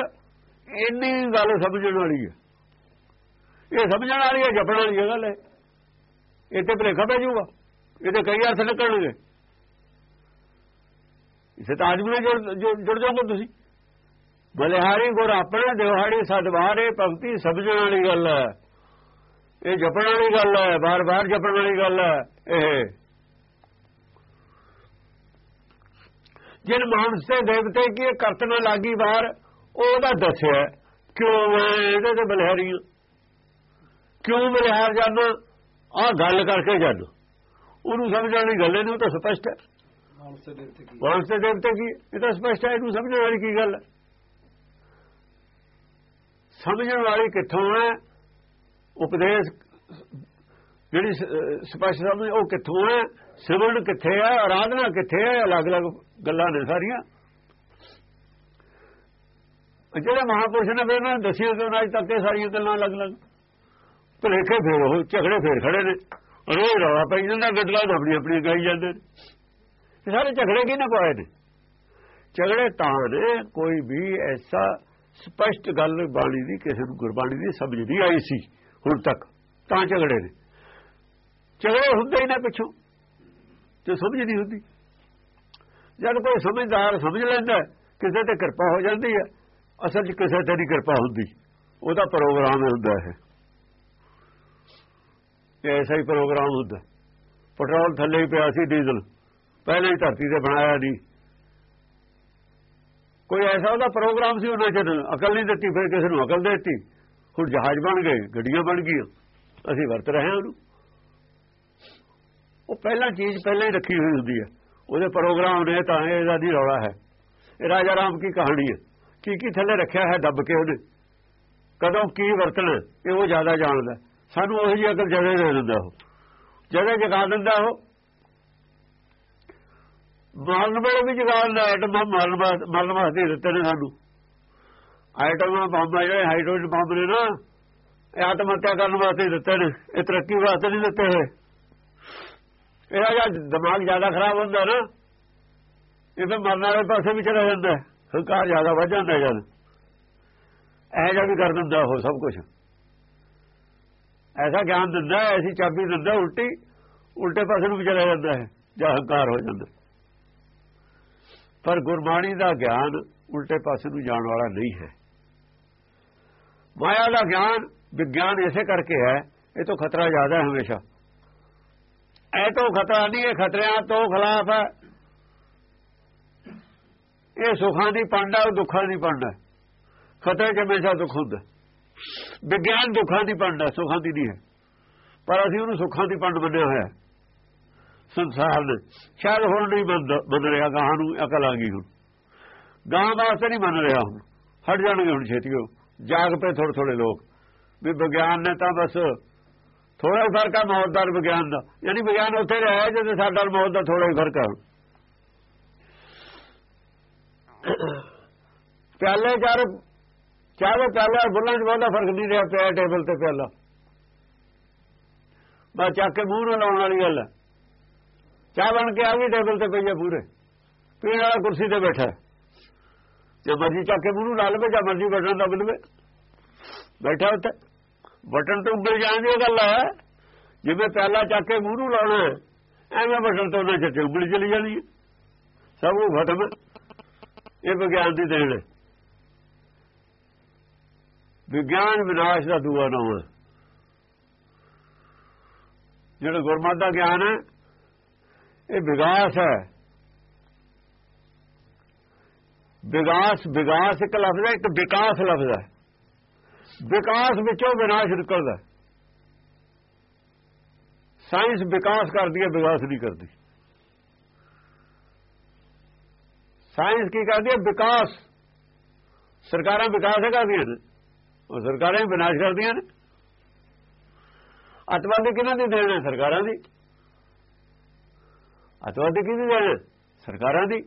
ਇੰਨੀ ਗੱਲ ਸਮਝਣ ਵਾਲੀ ਹੈ ਇਹ ਸਮਝਣ ਵਾਲੀ ਹੈ ਜਪਣ ਵਾਲੀ ਗੱਲ ਹੈ ਇਹ ਤੇ ਭਲੇਖਾ ਪੈ ਜਾਊਗਾ। ਇਹ ਤੇ ਕਈ ਅਰਥ ਨਿਕਲਣਗੇ ਇਸੇ ਤਾਂ ਆਦਮੀ ਨਾਲ ਜੁੜ ਜਾਓਗੇ ਤੁਸੀਂ। ਬਲਿਹਾਰੀ ਗੁਰ ਆਪਣੇ ਦਿਵਾੜੀ ਸਦਵਾਰੇ ਭਗਤੀ ਸਮਝਣ ਵਾਲੀ ਗੱਲ ਹੈ। ਇਹ ਜਪਣ ਵਾਲੀ ਗੱਲ ਹੈ ਬਾਰ-ਬਾਰ ਜਪਣ ਵਾਲੀ ਗੱਲ ਹੈ, ਇਹ। ਜਿਨ ਮਾਨਸ ਤੇ ਦੇਵਤੇ ਕੀ ਕਰਤਨ ਲਾਗੀ ਬਾਹਰ ਉਹਦਾ ਦੱਸਿਆ ਕਿਉਂ ਇਹਦੇ ਤੇ ਬਲਿਹਾਰੀ ਕਿਉਂ ਬਲਿਹਾਰ ਜਾਣਾ ਆ ਗੱਲ ਕਰਕੇ ਜਾਣਾ ਉਹਨੂੰ ਸਮਝਣ ਦੀ ਗੱਲ ਇਹਨੂੰ ਤਾਂ ਸਪਸ਼ਟ ਹੈ। ਮਾਨਸ ਤੇ ਦੇਵਤੇ ਕੀ? ਇਹ ਤਾਂ ਸਪਸ਼ਟ ਹੈ ਇਹਨੂੰ ਸਮਝਣ ਵਾਲੀ ਕੀ ਗੱਲ ਹੈ? ਸਮਝਣ ਵਾਲੀ ਕਿੱਥੋਂ ਹੈ? ਉਪਦੇਸ਼ ਜਿਹੜੀ ਸਪਸ਼ਟ ਸਮਝ, ਉਹ ਕਿੱਥੋਂ ਹੈ? ਸਿਮਰਨ ਕਿੱਥੇ ਹੈ? ਆਰਾਧਨਾ ਕਿੱਥੇ ਹੈ? ਅਲੱਗ-ਅਲੱਗ ਗੱਲਾਂ ਨੇ ਸਾਰੀਆਂ। ਜਿਹੜੇ ਮਹਾਪੁਰਸ਼ ਨੇ ਫਿਰ ਉਹਨਾਂ ਦੱਸਿਆ ਕਿ ਅੱਜ ਤੱਕ ਇਹ ਸਾਰੀਆਂ ਗੱਲਾਂ ਅਲੱਗ-ਅਲੱਗ। ਭਲੇਖੇ ਫੇਰ ਉਹ ਝਗੜੇ ਫੇਰ ਖੜੇ ਨੇ। ਰੋਜ਼ ਰੌਲਾ ਪਈ ਜਾਂਦਾ ਗੱਲਾਂ ਆਪਣੀ ਆਪਣੀ ਗਾਈ ਜਾਂਦੇ ਨੇ। ਸਾਰੇ ਝਗੜੇ ਕਿਹਨੇ ਪਾਏ ਨੇ? ਝਗੜੇ ਤਾਂ ਨੇ, ਕੋਈ ਵੀ ਐਸਾ ਸਪਸ਼ਟ ਗੱਲ ਬਾਣੀ ਦੀ, ਕਿਸੇ ਨੂੰ ਗੁਰਬਾਣੀ ਦੀ ਸਮਝ ਨਹੀਂ ਆਈ ਸੀ ਹੁਣ ਤੱਕ, ਤਾਂ ਝਗੜੇ ਨੇ। ਝਗੜੇ ਹੁੰਦੇ ਹੀ ਨਾ ਪਿੱਛੋਂ, ਤੇ ਸਮਝ ਨਹੀਂ ਹੁੰਦੀ। ਜਦ ਕੋਈ ਸਮਝਦਾਰ ਸਮਝ ਲੈਂਦਾ, ਕਿਸੇ ਤੇ ਕਿਰਪਾ ਹੋ ਜਾਂਦੀ ਹੈ, ਅਸਲ 'ਚ ਕਿਸੇ ਤੇ ਨਹੀਂ ਕਿਰਪਾ ਹੁੰਦੀ, ਉਹਦਾ ਪ੍ਰੋਗਰਾਮ ਹੁੰਦਾ ਹੈ। ਐਸਾ ਹੀ ਪ੍ਰੋਗਰਾਮ ਹੁੰਦਾ। ਪੈਟਰੋਲ ਥੱਲੇ ਹੀ ਪਿਆ ਸੀ, ਡੀਜ਼ਲ। ਪਹਿਲੇ ਹੀ ਧਰਤੀ ਤੇ ਬਣਾਇਆ ਨਹੀਂ। ਕੋਈ ਐਸਾ ਉਹਦਾ ਪ੍ਰੋਗਰਾਮ ਸੀ ਉਹਨਾਂ ਚ ਅਕਲ ਨਹੀਂ ਦਿੱਤੀ, ਫਿਰ ਕਿਸੇ ਨੂੰ ਅਕਲ ਦੇ ਦਿੱਤੀ। ਹੁਣ ਜਹਾਜ਼ ਬਣ ਗਏ, ਗੱਡੀਆਂ ਬਣ ਗਈਆਂ, ਅਸੀਂ ਵਰਤ ਰਹੇ ਹਾਂ ਉਹਨੂੰ। ਉਹ ਪਹਿਲਾਂ ਚੀਜ਼ ਪਹਿਲਾਂ ਹੀ ਰੱਖੀ ਹੋਈ ਹੁੰਦੀ ਹੈ। ਉਹਦੇ ਪ੍ਰੋਗਰਾਮ ਨੇ ਤਾਂ ਇਹਦਾ ਨਹੀਂ ਰੌਲਾ ਹੈ। ਇਹ ਰਾਜਾ ਰਾਮ ਕੀ ਕਹਾਣੀ ਹੈ? ਕੀ ਕੀ ਥੱਲੇ ਰੱਖਿਆ ਹੈ ਦੱਬ ਕੇ ਉਹਨੇ? ਕਦੋਂ ਕੀ ਵਰਤਣਾ ਇਹ ਉਹ ਜ਼ਿਆਦਾ ਜਾਣਦਾ ਸਾਨੂੰ ਉਹ ਜੀ ਅਕਲ ਜਗ੍ਹਾ ਦੇ ਦਿੰਦਾ ਉਹ। ਜਗ੍ਹਾ ਜਗਾ ਦਿੰਦਾ ਉਹ। ਮਰਨ ਵੇਲੇ ਵੀ ਜਗਾ ਦਿੰਦਾ ਐਟਮ ਮਾਰਨ ਮਰਨ ਵਾਸਤੇ ਦਿੱਤੇ ਨੇ ਸਾਨੂੰ। ਆਈਟਮ ਬੰਬ ਜਿਹੜੇ, ਹਾਈਡਰੋਜਨ ਬੰਬ ਨੇ ਨਾ, ਇਹ ਆਤਮ ਹੱਤਿਆ ਕਰਨ ਵਾਸਤੇ ਦਿੱਤੇ ਨੇ, ਇਹ ਤਰੱਕੀ ਵਾਸਤੇ ਨਹੀਂ ਦਿੱਤੇ ਹੋਏ। ਇਹਦਾ ਜਦ ਦਿਮਾਗ ਜ਼ਿਆਦਾ ਖਰਾਬ ਹੁੰਦਾ ਨਾ, ਇਹ ਫਿਰ ਮਰਨ ਵਾਲੇ ਪਾਸੇ ਵੀ ਚਲਾ ਜਾਂਦਾ ਹੰਕਾਰ ਜ਼ਿਆਦਾ ਵੱਧ ਜਾਂਦਾ ਜਦ। ਇਹ ਜਿਹਾ ਵੀ ਕਰ ਦਿੰਦਾ ਉਹ ਸਭ ਕੁਝ ਐਸਾ ਗਿਆਨ ਦਿੰਦਾ ਐਸੀ ਚਾਬੀ ਦਿੰਦਾ, ਉਲਟੀ, ਉਲਟੇ ਪਾਸੇ ਨੂੰ ਵੀ ਚਲਾ ਜਾਂਦਾ ਹੈ, ਜਾਂ ਹੰਕਾਰ ਹੋ ਜਾਂਦਾ ਪਰ ਗੁਰਬਾਣੀ ਦਾ ਗਿਆਨ ਉਲਟੇ ਪਾਸੇ ਨੂੰ ਜਾਣ ਵਾਲਾ ਨਹੀਂ ਹੈ। ਮਾਇਆ ਦਾ ਗਿਆਨ ਵਿਗਿਆਨ ਇਸੇ ਕਰਕੇ ਹੈ, ਇਹ ਤੋਂ ਖਤਰਾ ਜ਼ਿਆਦਾ ਹੈ ਹਮੇਸ਼ਾ। ਇਹ ਤੋਂ ਖਤਰਾ ਨਹੀਂ, ਇਹ ਖਤਰਿਆਂ ਤੋਂ ਖਿਲਾਫ ਹੈ। ਇਹ ਸੁਖਾਂ ਦੀ ਪੰਡ ਹੈ ਦੁੱਖਾਂ ਦੀ ਪੰਡ ਹੈ। ਖਤਰੇ ਚ ਹਮੇਸ਼ਾ ਦੁੱਖ ਹੁੰਦਾ ਵਿਗਿਆਨ ਦੁੱਖਾਂ ਦੀ ਪੰਡ ਹੈ, ਸੁੱਖਾਂ ਦੀ ਨਹੀਂ ਹੈ। ਪਰ ਅਸੀਂ ਉਹਨੂੰ ਸੁੱਖਾਂ ਦੀ ਪੰਡ ਮੰਨਿਆ ਹੋਇਆ ਸੰਸਾਰ ਨੇ ਸ਼ਾਇਦ ਹੁਣ ਨਹੀਂ ਮੰਨ ਰਿਹਾ, ਗਾਹਾਂ ਨੂੰ ਅਕਲ ਆ ਗਈ ਹੁਣ। ਗਾਂ ਵਾਸਤੇ ਨਹੀਂ ਮੰਨ ਰਿਹਾ ਹੁਣ। ਹਟ ਜਾਣਗੇ ਹੁਣ ਛੇਤੀਓ ਜਾਗ ਪਏ ਥੋੜੇ ਥੋੜੇ ਲੋਕ। ਵੀ ਵਿਗਿਆਨ ਨੇ ਤਾਂ ਬਸ ਥੋੜਾ ਹੀ ਫ਼ਰਕ ਆ ਮੌਤ ਦਾ ਵਿਗਿਆਨ ਦਾ। ਯਾਨੀ ਵਿਗਿਆਨ ਉੱਥੇ ਰਿਹਾ ਜਿੱਥੇ ਸਾਡਾ ਮੌਤ ਦਾ ਥੋੜਾ ਹੀ ਫ਼ਰਕ ਆ ਪਿਆਲੇ ਚਾਰ ਚਾਹੇ ਪਿਆਲੇ ਬੁੱਲਾਂ 'ਚ ਬਹੁਤਾ ਫ਼ਰਕ ਨਹੀਂ ਰਿਹਾ, ਪਿਆ ਟੇਬਲ ਤੇ ਪਿਆਲਾ। ਬਸ ਚੱਕ ਕੇ ਮੂੰਹ ਨਾਲ ਲਾਉਣ ਵਾਲੀ ਗੱਲ ਹੈ ਚਾਹ ਬਣ ਕੇ ਆ ਗਈ ਟੇਬਲ ਤੇ ਪਈ ਹੈ ਪੂਰੇ। ਪੀਣ ਵਾਲਾ ਕੁਰਸੀ ਤੇ ਬੈਠਾ। ਜੇ ਮਰਜ਼ੀ ਚੱਕ ਕੇ ਮੂੰਹ ਨੂੰ ਲਾ ਲਵੇ ਜਾਂ ਮਰਜ਼ੀ ਬਟਨ ਦਬ ਲਵੇ। ਬੈਠਾ ਉੱਤੇ ਬਟਨ ਤੋਂ ਉੱਗਲ ਜਾਣ ਦੀ ਗੱਲ ਹੈ ਜਿਵੇਂ ਪਿਆਲਾ ਚੱਕ ਕੇ ਮੂੰਹ ਲਾਉਣਾ ਐਵੇਂ ਬਟਨ ਤੋਂ ਉਹਨਾਂ ਚੱਤੇ ਉੱਗਲ ਚਲੀ ਜਾਣੀ ਸਭ ਉਹ ਖਤਮ ਇਹ ਵਿਗਿਆਨ ਦੀ ਦੇਣ ਹੈ। ਵਿਗਿਆਨ ਵਿਨਾਸ਼ ਦਾ ਦੂਆ ਨਾਮ ਹੈ। ਜਿਹੜਾ ਗੁਰਮਤ ਦਾ ਗਿਆਨ ਹੈ ਇਹ ਵਿਗਾਸ ਹੈ। ਵਿਗਾਸ ਵਿਗਾਸ ਇੱਕ ਲਫ਼ਜ਼ ਹੈ, ਇੱਕ ਵਿਕਾਸ ਲਫ਼ਜ਼ ਹੈ। ਵਿਕਾਸ ਵਿੱਚੋਂ ਵਿਨਾਸ਼ ਨਿਕਲਦਾ ਸਾਇੰਸ ਵਿਕਾਸ ਕਰਦੀ ਹੈ ਵਿਕਾਸ ਨਹੀਂ ਕਰਦੀ। ਸਾਇੰਸ ਕੀ ਕਰਦੀ ਹੈ? ਵਿਕਾਸ। ਸਰਕਾਰਾਂ ਵਿਕਾਸ ਕਰਦੀਆਂ ਨੇ। ਉਹ ਸਰਕਾਰਾਂ ਹੀ ਵਿਨਾਸ਼ ਕਰਦੀਆਂ ਨੇ। ਅਤਵਾਦੀ ਕਿਹਨਾਂ ਦੀ ਦੇਣ ਹੈ? ਸਰਕਾਰਾਂ ਦੀ। ਅਤਵਾਦੀ ਕਿਹਦੀ ਦੇਣ? ਸਰਕਾਰਾਂ ਦੀ।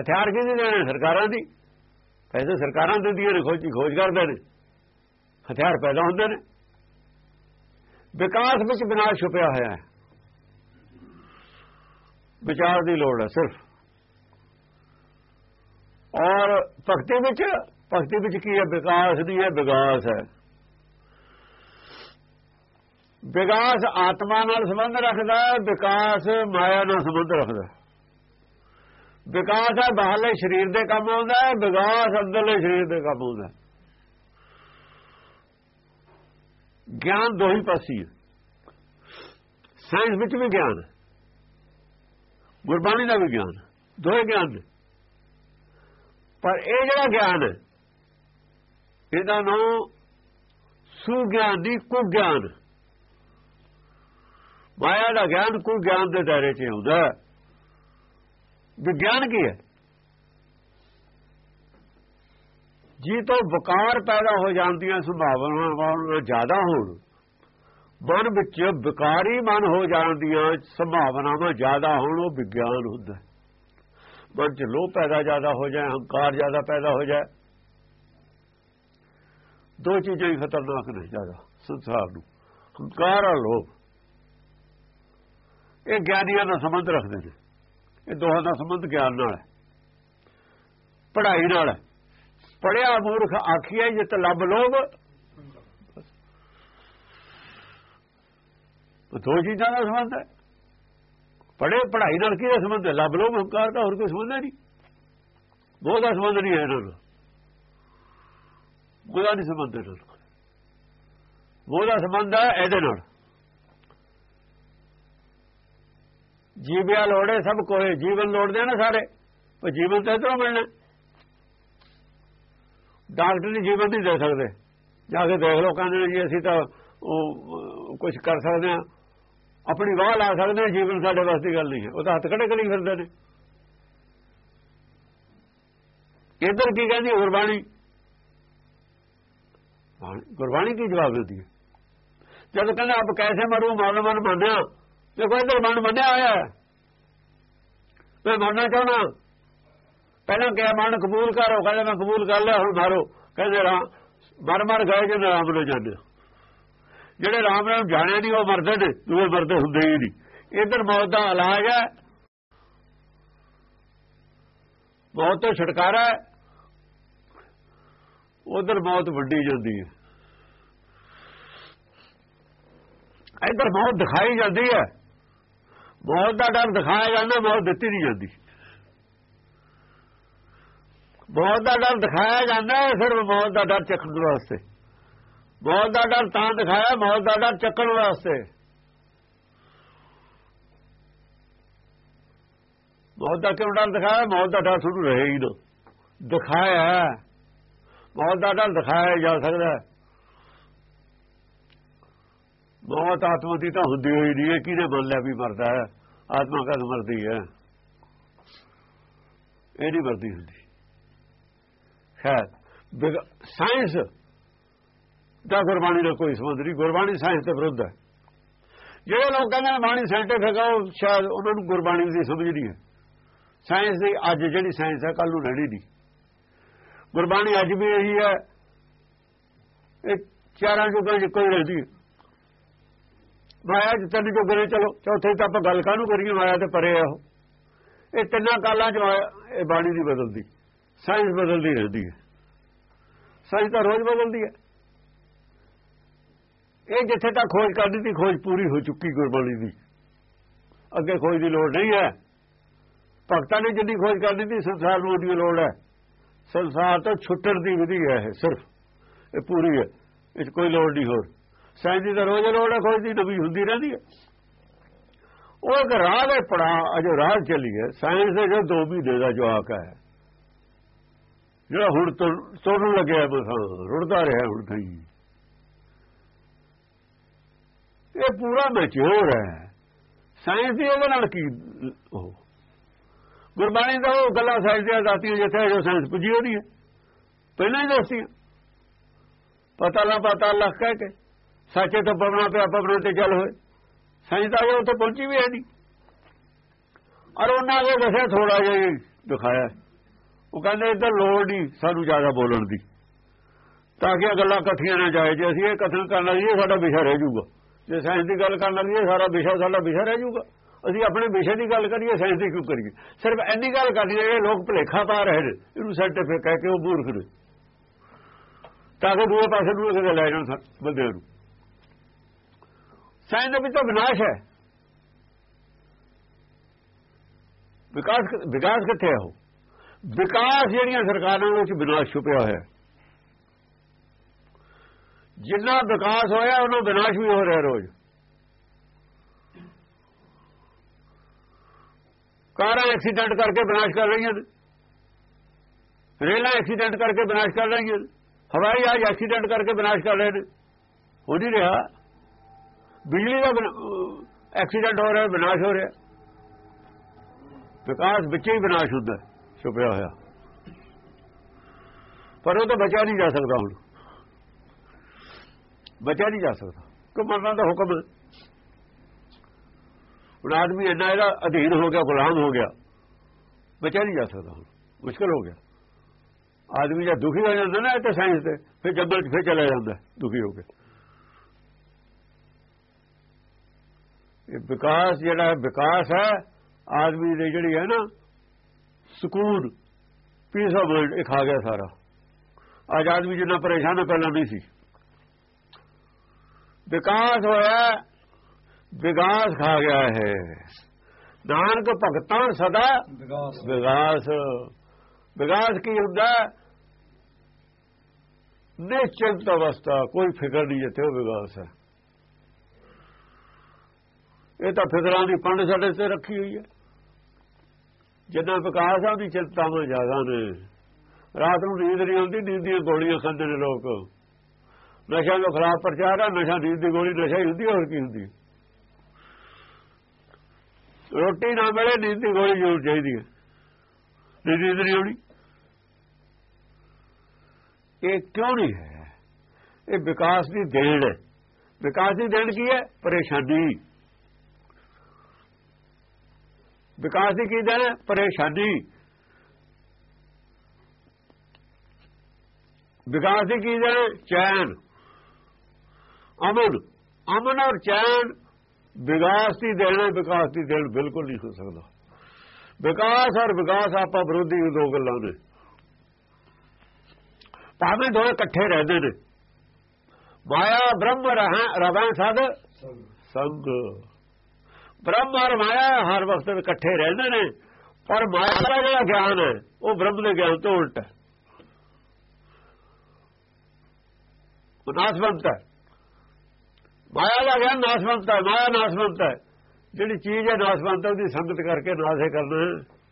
ਹਥਿਆਰ ਕਿਹਦੀ ਦੇਣ? ਸਰਕਾਰਾਂ ਦੀ। ਪੈਸੇ ਸਰਕਾਰਾਂ ਦਿੰਦੀਆਂ ਨੇ, ਖੋਜੀ ਖੋਜ ਕਰਦੇ ਨੇ। ਹਥਿਆਰ ਪੈਦਾ ਹੁੰਦੇ ਨੇ। ਵਿਕਾਸ ਵਿੱਚ ਵਿਨਾਸ਼ ਛੁਪਿਆ ਹੋਇਆ ਹੈ। ਵਿਚਾਰ ਦੀ ਲੋੜ ਹੈ ਸਿਰਫ। ਔਰ ਭਗਤੀ ਵਿੱਚ ਭਗਤੀ ਵਿੱਚ ਕੀ ਹੈ? ਵਿਕਾਸ ਦੀ ਹੈ ਵਿਕਾਸ ਹੈ। ਵਿਕਾਸ ਆਤਮਾ ਨਾਲ ਸੰਬੰਧ ਰੱਖਦਾ ਹੈ, ਵਿਕਾਸ ਮਾਇਆ ਨਾਲ ਸੰਬੰਧ ਰੱਖਦਾ ਹੈ। ਵਿਕਾਸ ਹੈ, ਬਾਹਰਲੇ ਸਰੀਰ ਦੇ ਕੰਮ ਆਉਂਦਾ ਹੈ, ਵਿਕਾਸ ਅੰਦਰਲੇ ਸਰੀਰ ਦੇ ਕੰਮ ਆਉਂਦਾ ਹੈ। ਗਿਆਨ ਦੋ ਹੀ ਪਾਸੀ ਹੈ। ਸਾਇੰਸ ਵਿੱਚ ਵੀ ਗਿਆਨ ਗੁਰਬਾਣੀ ਦਾ ਵੀ ਗਿਆਨ ਦੋਹੇ ਗਿਆਨ ਨੇ। ਪਰ ਇਹ ਜਿਹੜਾ ਗਿਆਨ ਹੈ, ਇਹਦਾ ਨਾਮ ਸੁਗਿਆਨ ਦੀ ਕੁ ਗਿਆਨ ਮਾਇਆ ਦਾ ਗਿਆਨ ਕੋਈ ਗਿਆਨ ਦੇ ਦਾਇਰੇ 'ਚ ਆਉਂਦਾ। ਵਿਗਿਆਨ ਕੀ ਹੈ? ਜੀ ਤੋਂ ਵਿਕਾਰ ਪੈਦਾ ਹੋ ਜਾਂਦੀਆਂ ਸੰਭਾਵਨਾਵਾਂ ਜ਼ਿਆਦਾ ਹੋਣ। ਮਨ ਵਿੱਚ ਵਿਕਾਰੀ ਮਨ ਹੋ ਜਾਂਦੀਆਂ ਸੰਭਾਵਨਾਵਾਂ ਜ਼ਿਆਦਾ ਹੋਣ, ਉਹ ਵਿਗਿਆਨ ਹੁੰਦਾ। ਮਨ ਚ ਲੋਭ ਪੈਦਾ ਜ਼ਿਆਦਾ ਹੋ ਜਾਏ, ਹੰਕਾਰ ਜ਼ਿਆਦਾ ਪੈਦਾ ਹੋ ਜਾਏ। ਦੋ ਚੀਜ਼ਾਂ ਹੀ ਖਤਰਨਾਕ ਨੇ ਜ਼ਿਆਦਾ, ਸੰਸਾਰ ਨੂੰ। ਹੰਕਾਰ ਔਰ ਲੋਭ। ਇਹ ਗਿਆਨੀਆਂ ਦਾ ਸੰਬੰਧ ਰੱਖਦੇ ਨੇ। ਇਹ ਦੋਹਾਂ ਦਾ ਸੰਬੰਧ ਗਿਆਨ ਨਾਲ ਹੈ। ਪੜ੍ਹਾਈ ਨਾਲ ਹੈ। ਪੜਿਆ ਮੂਰਖ ਆਖੀਏ ਜਿਤ ਲੱਭ ਲੋਭ। ਦੋ ਚੀਜ਼ਾਂ ਦਾ ਸੰਬੰਧ ਹੈ। ਪੜੇ ਪੜ੍ਹਾਈ ਨਾਲ ਕੀ ਸੰਬੰਧ ਹੈ? ਲੱਭ ਲੋਭ, ਹੰਕਾਰ ਦਾ ਹੋਰ ਕੋਈ ਸੰਬੰਧ ਨਹੀਂ। ਉਹ ਦਾ ਸੰਬੰਧ ਨਹੀਂ ਹੈ ਇਹਨਾਂ ਨਾਲ ਉਹਦਾ ਨਹੀਂ ਸੰਬੰਧ ਇਹਨਾਂ ਨਾਲ ਉਹਦਾ ਸੰਬੰਧ ਹੈ ਇਹਦੇ ਨਾਲ। ਜੀਵਿਆ ਲੋੜੇ ਸਭ ਕੋਏ ਜੀਵਨ ਲੋੜਦੇ ਨੇ ਸਾਰੇ। ਉਹ ਜੀਵਨ ਤਾਂ ਇਧਰੋਂ ਮਿਲਣਾ। ਡਾਕਟਰ ਨਹੀਂ ਜੀਵਨ ਨਹੀਂ ਦੇ ਸਕਦੇ। ਜਾ ਕੇ ਦੇਖ ਲੋ ਕਹਿੰਦੇ ਨੇ ਜੀ, ਅਸੀਂ ਤਾਂ ਉਹ ਕੁਝ ਕਰ ਸਕਦੇ ਆ। ਆਪਣੀ ਵਾਹ ਲਾ ਸਕਦੇ ਆ, ਜੀਵਨ ਸਾਡੇ ਵਾਸਤੇ ਗੱਲ ਨਹੀਂ ਹੈ। ਉਹ ਤਾਂ ਹੱਥ ਖੜੇ ਕਰੀ ਫਿਰਦੇ ਨੇ। ਇਧਰ ਕੀ ਕਹਿੰਦੀ ਗੁਰਬਾਣੀ? ਗੁਰਬਾਣੀ ਕੀ ਜਵਾਬ ਦਿੰਦੀ ਹੈ? ਜਦ ਕਹਿੰਦਾ, ਆਪ ਕੈਸੇ ਮਰੂ, ਮਨ ਮਨ ਮੰਨਿਆ। ਦੇਖੋ ਕੋਈ ਇਧਰ ਮਨ ਮੰਨਿਆ ਹੋਇਆ ਮੈਂ ਮੰਨਣਾ ਚਾਹਣਾ ਪਹਿਲਾਂ ਕਿਹਾ, ਮਨ ਕਬੂਲ ਕਰੋ ਕਹਿੰਦੇ, ਮੈਂ ਕਬੂਲ ਕਰ ਲਿਆ, ਹੁਣ ਮਾਰੋ। ਕਹਿੰਦੇ, ਰਾਮ, ਮਰ ਮਰ ਗਏ ਜਿਹਨੇ ਰਾਮ ਨੂੰ ਜਾਣਿਆ ਜਿਹੜੇ ਰਾਮ ਨੂੰ ਜਾਣਿਆ ਨਹੀਂ, ਉਹ ਮਰਦੇ ਨੇ, ਦੂਏ ਮਰਦੇ ਹੁੰਦੇ ਹੀ ਨਹੀਂ। ਇਧਰ ਮੌਤ ਦਾ ਇਲਾਜ ਹੈ। ਮੌਤ ਤੋਂ ਛੁਟਕਾਰਾ ਹੈ। ਉਧਰ ਮੌਤ ਵੱਡੀ ਜਾਂਦੀ ਹੈ। ਇਧਰ ਮੌਤ ਦਿਖਾਈ ਜਾਂਦੀ ਹੈ। ਮੌਤ ਦਾ ਡਰ ਦਿਖਾਇਆ ਜਾਂਦਾ ਮੌਤ ਦਿੱਤੀ ਨਹੀਂ ਜਾਂਦੀ। ਮੌਤ ਦਾ ਡਰ ਦਿਖਾਇਆ ਜਾਂਦਾ, ਸਿਰਫ ਮੌਤ ਦਾ ਡਰ ਚੱਕਣ ਵਾਸਤੇ। ਮੌਤ ਦਾ ਡਰ ਤਾਂ ਦਿਖਾਇਆ ਮੌਤ ਦਾ ਡਰ ਚੱਕਣ ਵਾਸਤੇ। ਮੌਤ ਦਾ ਕਿਉਂ ਡਰ ਦਿਖਾਇਆ? ਮੌਤ ਦਾ ਡਰ ਤੁਹਾਨੂੰ ਰਹੇ ਹੀ ਨਾ। ਦਿਖਾਇਆ। ਮੌਤ ਦਾ ਡਰ ਦਿਖਾਇਆ ਜਾ ਸਕਦਾ। ਮੌਤ ਆਤਮਾ ਦੀ ਤਾਂ ਹੁੰਦੀ ਹੋਈ ਨਹੀਂ ਹੈ ਕਿਹਨੇ ਮੰਨ ਲਿਆ ਵੀ ਮਰਦਾ ਹੈ? ਆਤਮਾ ਕਦ ਮਰਦੀ ਹੈ? ਇਹ ਨਹੀਂ ਮਰਦੀ ਹੁੰਦੀ। ਖੈਰ ਸਾਇੰਸ ਦਾ ਗੁਰਬਾਣੀ ਦਾ ਕੋਈ ਸੰਬੰਧ ਨਹੀਂ। ਗੁਰਬਾਣੀ ਸਾਇੰਸ ਦੇ ਵਿਰੁੱਧ ਹੈ। ਜਿਹੜੇ ਲੋਕ ਕਹਿੰਦੇ ਨੇ ਬਾਣੀ ਸਾਇੰਟਿਫਿਕ ਹੈ ਉਹ ਸ਼ਾਇਦ ਉਹਨਾਂ ਨੂੰ ਗੁਰਬਾਣੀ ਦੀ ਸਮਝ ਨਹੀਂ ਹੈ। ਸਾਇੰਸ ਦੀ ਅੱਜ ਜਿਹੜੀ ਸਾਇੰਸ ਹੈ ਕੱਲ ਨੂੰ ਰਹਿਣੀ ਨਹੀਂ। ਗੁਰਬਾਣੀ ਅੱਜ ਵੀ ਇਹੀ ਹੈ। ਇਹ ਚਾਰਾਂ ਜੁਗਾਂ 'ਚ ਕੋਈ ਰਹਿੰਦੀ ਹੈ। ਮਾਇਆ ਚ ਤਿੰਨ ਜੁਗ ਨੇ ਚਲੋ ਚੌਥੇ ਤਾਂ ਆਪਾਂ ਗੱਲ ਕਾਹਨੂੰ ਕਰੀਏ ਮਾਇਆ ਤੇ ਪਰੇ ਆ ਉਹ। ਇਹ ਤਿੰਨਾਂ ਕਾਲਾਂ 'ਚ ਇਹ ਬਾਣੀ ਦੀ ਬਦਲਦੀ। ਸਾਇੰਸ ਬਦਲਦੀ ਰਹਿੰਦੀ ਹੈ। ਸਾਇੰਸ ਤਾਂ ਰੋਜ਼ ਬਦਲਦੀ ਹੈ। ਇਹ ਜਿੱਥੇ ਤੱਕ ਖੋਜ ਕਰਦੀ ਸੀ, ਖੋਜ ਪੂਰੀ ਹੋ ਚੁੱਕੀ ਗੁਰਬਾਣੀ ਦੀ। ਅੱਗੇ ਖੋਜ ਦੀ ਲੋੜ ਨਹੀਂ ਹੈ। ਭਗਤਾਂ ਨੇ ਜਿੰਨੀ ਖੋਜ ਕਰਨੀ ਸੀ, ਸੰਸਾਰ ਨੂੰ ਉਹਦੀ ਲੋੜ ਹੈ। ਸੰਸਾਰ ਤੋਂ ਛੁੱਟਣ ਦੀ ਵਿਧੀ ਹੈ ਇਹ ਸਿਰਫ। ਇਹ ਪੂਰੀ ਹੈ। ਇਸ ਕੋਈ ਲੋੜ ਨਹੀਂ ਹੋਰ। ਸਾਇੰਸ ਦੀ ਤਾਂ ਰੋਜ਼ ਲੋੜ ਹੈ ਖੋਜਦੀ ਨਵੀਂ ਹੁੰਦੀ ਰਹਿੰਦੀ ਹੈ। ਉਹ ਇੱਕ ਰਾਹ ਦੇ ਪੜਾ ਅਜੇ ਰਾਹ ਚੱਲੀ ਹੈ। ਸਾਇੰਸ ਦੇ ਜੋ ਦੋ ਮਹੀਨੇ ਦਾ ਜਵਾਕ ਹੈ, ਜਿਹੜਾ ਹੁਣ ਤੋਂ ਤੋੜਨ ਲੱਗਿਆ ਬਸਾਂ ਰੁੜਦਾ ਰਿਹਾ ਹੁਣ ਤਾਈ ਇਹ ਪੂਰਾ ਮੈਚੁਰ ਹੈ। ਸਾਇੰਸ ਦੀ ਉਹਦੇ ਨਾਲ ਕੀ ਉਹ? ਗੁਰਬਾਣੀ ਦਾ ਉਹ ਗੱਲਾਂ ਸਾਇੰਸ ਦੀਆਂ ਦਾਤੀਆਂ ਜਿੱਥੇ ਜੋ ਸਾਇੰਸ ਪੁੱਜੀ ਉਹਦੀ ਹੈ। ਪਹਿਲਾਂ ਹੀ ਦੱਸੀ ਪਤਾ ਲਾ ਪਤਾ ਅੱਲਾ ਕਹਿ ਕੇ ਸੱਚੇ ਤੋਂ ਪਵਨਾ ਪਿਆ ਪਵਨਾ ਤੇ ਚੱਲ ਹੋਏ। ਸਾਇੰਸ ਦਾ ਉਹ ਉੱਥੇ ਪਹੁੰਚੀ ਵੀ ਹੈ ਨਹੀਂ। ਔਰ ਉਹਨਾਂ ਨੇ ਦੱਸਿਆ ਥੋੜਾ ਜਿਹਾ ਦਿਖਾਇਆ। ਉਹ ਕਹਿੰਦੇ ਇੱਧਰ ਲੋੜ ਨਹੀਂ ਸਾਨੂੰ ਜ਼ਿਆਦਾ ਬੋਲਣ ਦੀ। ਤਾਂ ਕਿ ਗੱਲਾਂ ਇਕੱਠੀਆਂ ਨਾ ਜਾਏ। ਜੇ ਅਸੀਂ ਇਹ ਕਥਨ ਕਰਨ ਲੱਗੇ ਸਾਡਾ ਵਿਸ਼ਾ ਰਹਿ ਜਾਊਗਾ। ਜੇ ਸਾਇੰਸ ਦੀ ਗੱਲ ਕਰਨ ਲੱਗੇ ਸਾਰਾ ਵਿਸ਼ਾ, ਸਾਡਾ ਵਿਸ਼ਾ ਰਹਿ ਜਾਊਗਾ। ਅਸੀਂ ਆਪਣੇ ਵਿਸ਼ੇ ਦੀ ਗੱਲ ਕਰੀਏ ਸਾਇੰਸ ਦੀ ਕਿਉਂ ਕਰੀਏ? ਸਿਰਫ ਐਨੀ ਗੱਲ ਕਰਨੀ ਹੈ ਲੋਕ ਭਲੇਖਾ ਪਾ ਰਹੇ ਨੇ। ਇਹਨੂੰ ਸਰਟੀਫਿਕੇਟ ਕਹਿ ਕੇ ਉਹ ਬੂਰਖ ਨੇ। ਤਾਂ ਕਿ ਦੂਏ ਪਾਸੇ ਨੂੰ ਕਿਤੇ ਲੈ ਜਾਣ ਬੰਦੇ ਨੂੰ। ਸਾਇੰਸ ਵਿੱਚ ਤਾਂ ਵਿਨਾਸ਼ ਹੈ ਵਿਕਾਸ ਵਿਕਾਸ ਕਿੱਥੇ ਹੈ ਉਹ ਵਿਕਾਸ ਜਿਹੜੀਆਂ ਸਰਕਾਰਾਂ ਵਿੱਚ ਵਿਨਾਸ਼ ਛੁਪਿਆ ਹੋਇਆ ਜਿੰਨਾ ਵਿਕਾਸ ਹੋਇਆ ਉਹਨਾਂ ਵਿਨਾਸ਼ ਵੀ ਹੋ ਰਿਹਾ ਰੋਜ਼ ਕਾਰਾਂ ਐਕਸੀਡੈਂਟ ਕਰਕੇ ਵਿਨਾਸ਼ ਕਰ ਰਹੀਆਂ ਨੇ ਰੇਲਾਂ ਐਕਸੀਡੈਂਟ ਕਰਕੇ ਵਿਨਾਸ਼ ਕਰ ਰਹੀਆਂ ਨੇ ਹਵਾਈ ਜਹਾਜ਼ ਐਕਸੀਡੈਂਟ ਕਰਕੇ ਵਿਨਾਸ਼ ਕਰ ਰਹੇ ਨੇ ਹੋ ਨਹੀਂ ਰਿਹਾ ਬਿਜਲੀ ਦਾ ਐਕਸੀਡੈਂਟ ਹੋ ਰਿਹਾ ਵਿਨਾਸ਼ ਹੋ ਰਿਹਾ। ਵਿਕਾਸ ਵਿੱਚ ਹੀ ਵਿਨਾਸ਼ ਹੁੰਦਾ, ਛੁਪਿਆ ਹੋਇਆ। ਪਰ ਉਹ ਤਾਂ ਬਚਿਆ ਨਹੀਂ ਜਾ ਸਕਦਾ ਹੁਣ। ਬਚਿਆ ਨਹੀਂ ਜਾ ਸਕਦਾ। ਕਿ ਮਰਨਾ ਦਾ ਹੁਕਮ ਹੁਣ ਆਦਮੀ ਇੰਨਾ ਇਹਦਾ ਅਧੀਨ ਹੋ ਗਿਆ, ਗੁਲਾਮ ਹੋ ਗਿਆ। ਬਚਿਆ ਨਹੀਂ ਜਾ ਸਕਦਾ ਹੁਣ। ਮੁਸ਼ਕਲ ਹੋ ਗਿਆ। ਆਦਮੀ ਜਦ ਦੁਖੀ ਹੋ ਜਾਂਦਾ ਨਾ ਇਹ ਤਾਂ ਸਾਇੰਸ ਤੇ, ਫਿਰ ਜੰਗਲ 'ਚ ਫਿਰ ਚਲਾ ਜਾਂਦਾ, ਦੁਖੀ ਹੋ ਕੇ। ਇਹ ਵਿਕਾਸ ਜਿਹੜਾ ਹੈ, ਵਿਕਾਸ ਹੈ ਆਦਮੀ ਦੀ ਜਿਹੜੀ ਹੈ ਨਾ ਸਕੂਨ ਪੀਸ ਆਫ ਮਾਈਂਡ ਇਹ ਖਾ ਗਿਆ ਸਾਰਾ। ਅੱਜ ਆਦਮੀ ਜਿੰਨਾ ਪਰੇਸ਼ਾਨ ਹੈ ਪਹਿਲਾਂ ਨਹੀਂ ਸੀ। ਵਿਕਾਸ ਹੋਇਆ ਵਿਕਾਸ ਖਾ ਗਿਆ ਹੈ ਨਾਨਕ ਭਗਤਾਂ ਸਦਾ ਵਿਕਾਸ ਵਿਕਾਸ ਵਿਕਾਸ ਕੀ ਹੁੰਦਾ? ਨਿਸ਼ਚਿੰਤ ਅਵਸਥਾ ਕੋਈ ਫਿਕਰ ਨਹੀਂ ਜਿੱਥੇ ਉਹ ਵਿਕਾਸ ਹੈ। ਇਹ ਤਾਂ ਫਿਕਰਾਂ ਦੀ ਪੰਡ ਸਾਡੇ ਤੇ ਰੱਖੀ ਹੋਈ ਹੈ। ਜਿੰਨਾ ਵਿਕਾਸ ਆ, ਉਹਦੀ ਚਿੰਤਾਵਾਂ ਜ਼ਿਆਦਾ ਨੇ। ਰਾਤ ਨੂੰ ਨੀਂਦ ਨਹੀਂ ਆਉਂਦੀ, ਨੀਂਦ ਦੀਆਂ ਗੋਲੀਆਂ ਖਾਂਦੇ ਨੇ ਲੋਕ। ਨਸ਼ਾ ਦੇ ਖਰਾਬ ਪ੍ਰਚਾਰ ਆ, ਨਸ਼ਾ ਨੀਂਦ ਦੀ ਗੋਲੀ, ਨਸ਼ਾ ਹੀ ਹੁੰਦੀ, ਹੋਰ ਕੀ ਹੁੰਦੀ। ਰੋਟੀ ਨਾ ਮਿਲੇ, ਨੀਂਦ ਦੀ ਗੋਲੀ ਜ਼ਰੂਰ ਚਾਹੀਦੀ ਹੈ। ਨੀਂਦ ਨਹੀਂ ਆਉਣੀ। ਇਹ ਕਿਉਂ ਨਹੀਂ ਹੈ? ਇਹ ਵਿਕਾਸ ਦੀ ਦੇਣ ਹੈ। ਵਿਕਾਸ ਦੀ ਦੇਣ ਕੀ ਹੈ? ਪਰੇਸ਼ਾਨੀ। ਵਿਕਾਸ ਦੀ ਕੀ ਦੇਣ ਪਰੇਸ਼ਾਨੀ। ਵਿਕਾਸ ਦੀ ਕੀ ਦੇਣ? ਚੈਨ। ਅਮਨ। ਅਮਨ ਔਰ ਚੈਨ ਵਿਕਾਸ ਦੀ ਦੇਣ ਵਿਕਾਸ ਦੀ ਦੇਣ ਬਿਲਕੁਲ ਨਹੀਂ ਹੋ ਸਕਦਾ। ਵਿਕਾਸ ਔਰ ਵਿਕਾਸ ਆਪਾਂ ਵਿਰੋਧੀ ਦੋ ਗੱਲਾਂ ਨੇ। ਭਾਵੇਂ ਦੋਵੇਂ ਇਕੱਠੇ ਰਹਿੰਦੇ ਨੇ। ਮਾਇਆ ਬ੍ਰਹਮ ਰਹਿ ਰਵੈ ਸਦ। ਸੰਗ। ਬ੍ਰਹਮ ਔਰ ਮਾਇਆ ਹਰ ਵਕਤ ਇਕੱਠੇ ਰਹਿੰਦੇ ਨੇ ਪਰ ਮਾਇਆ ਦਾ ਜਿਹੜਾ ਗਿਆਨ ਹੈ, ਉਹ ਬ੍ਰਹਮ ਦੇ ਗਿਆਨ ਤੋਂ ਉਲਟ ਹੈ। ਉਹ ਨਾਸਵੰਤ ਹੈ। ਮਾਇਆ ਦਾ ਗਿਆਨ ਨਾਸਵੰਤ ਹੈ, ਮਾਇਆ ਨਾਸਵੰਤ ਹੈ। ਜਿਹੜੀ ਚੀਜ਼ ਹੈ ਨਾਸਵੰਤ ਹੈ, ਉਹਦੀ ਸੰਗਤ ਕਰਕੇ ਨਾਸੇ ਕਰਨਾ ਹੈ।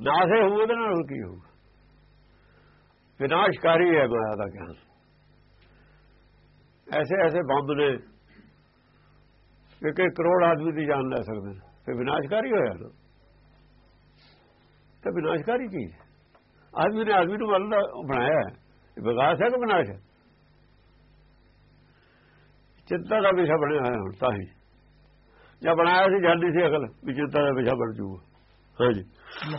ਨਾਸੇ ਹੋਊ, ਉਹਦੇ ਨਾਲ ਹੋਰ ਕੀ ਹੋਊ? ਵਿਨਾਸ਼ਕਾਰੀ ਹੈ ਮਾਇਆ ਦਾ ਗਿਆਨ। ਐਸੇ ਐਸੇ ਬੰਬ ਨੇ ਕਿਉਂਕਿ ਕਰੋੜ ਆਦਮੀ ਦੀ ਜਾਨ ਲੈ ਸਕਦੇ ਤੇ ਵਿਨਾਸ਼ਕਾਰੀ ਹੋਇਆ ਨਾ। ਤੇ ਵਿਨਾਸ਼ਕਾਰੀ ਕੀ ਹੈ? ਆਦਮੀ ਨੇ ਆਦਮੀ ਨੂੰ ਵੱਲ ਦਾ ਬਣਾਇਆ ਹੈ। ਵਿਕਾਸ ਹੈ ਕਿ ਵਿਨਾਸ਼ ਹੈ? ਚਿੰਤਾ ਦਾ ਵਿਸ਼ਾ ਬਣਿਆ ਹੋਇਆ ਹੁਣ ਤਾਂ ਹੀ। ਜਾਂ ਬਣਾਇਆ ਸੀ ਜਾਂਦੀ ਸੀ ਅਕਲ, ਵੀ ਚਿੰਤਾ ਦਾ ਵਿਸ਼ਾ ਬਣ ਜੂਗਾ। ਹਾਂਜੀ।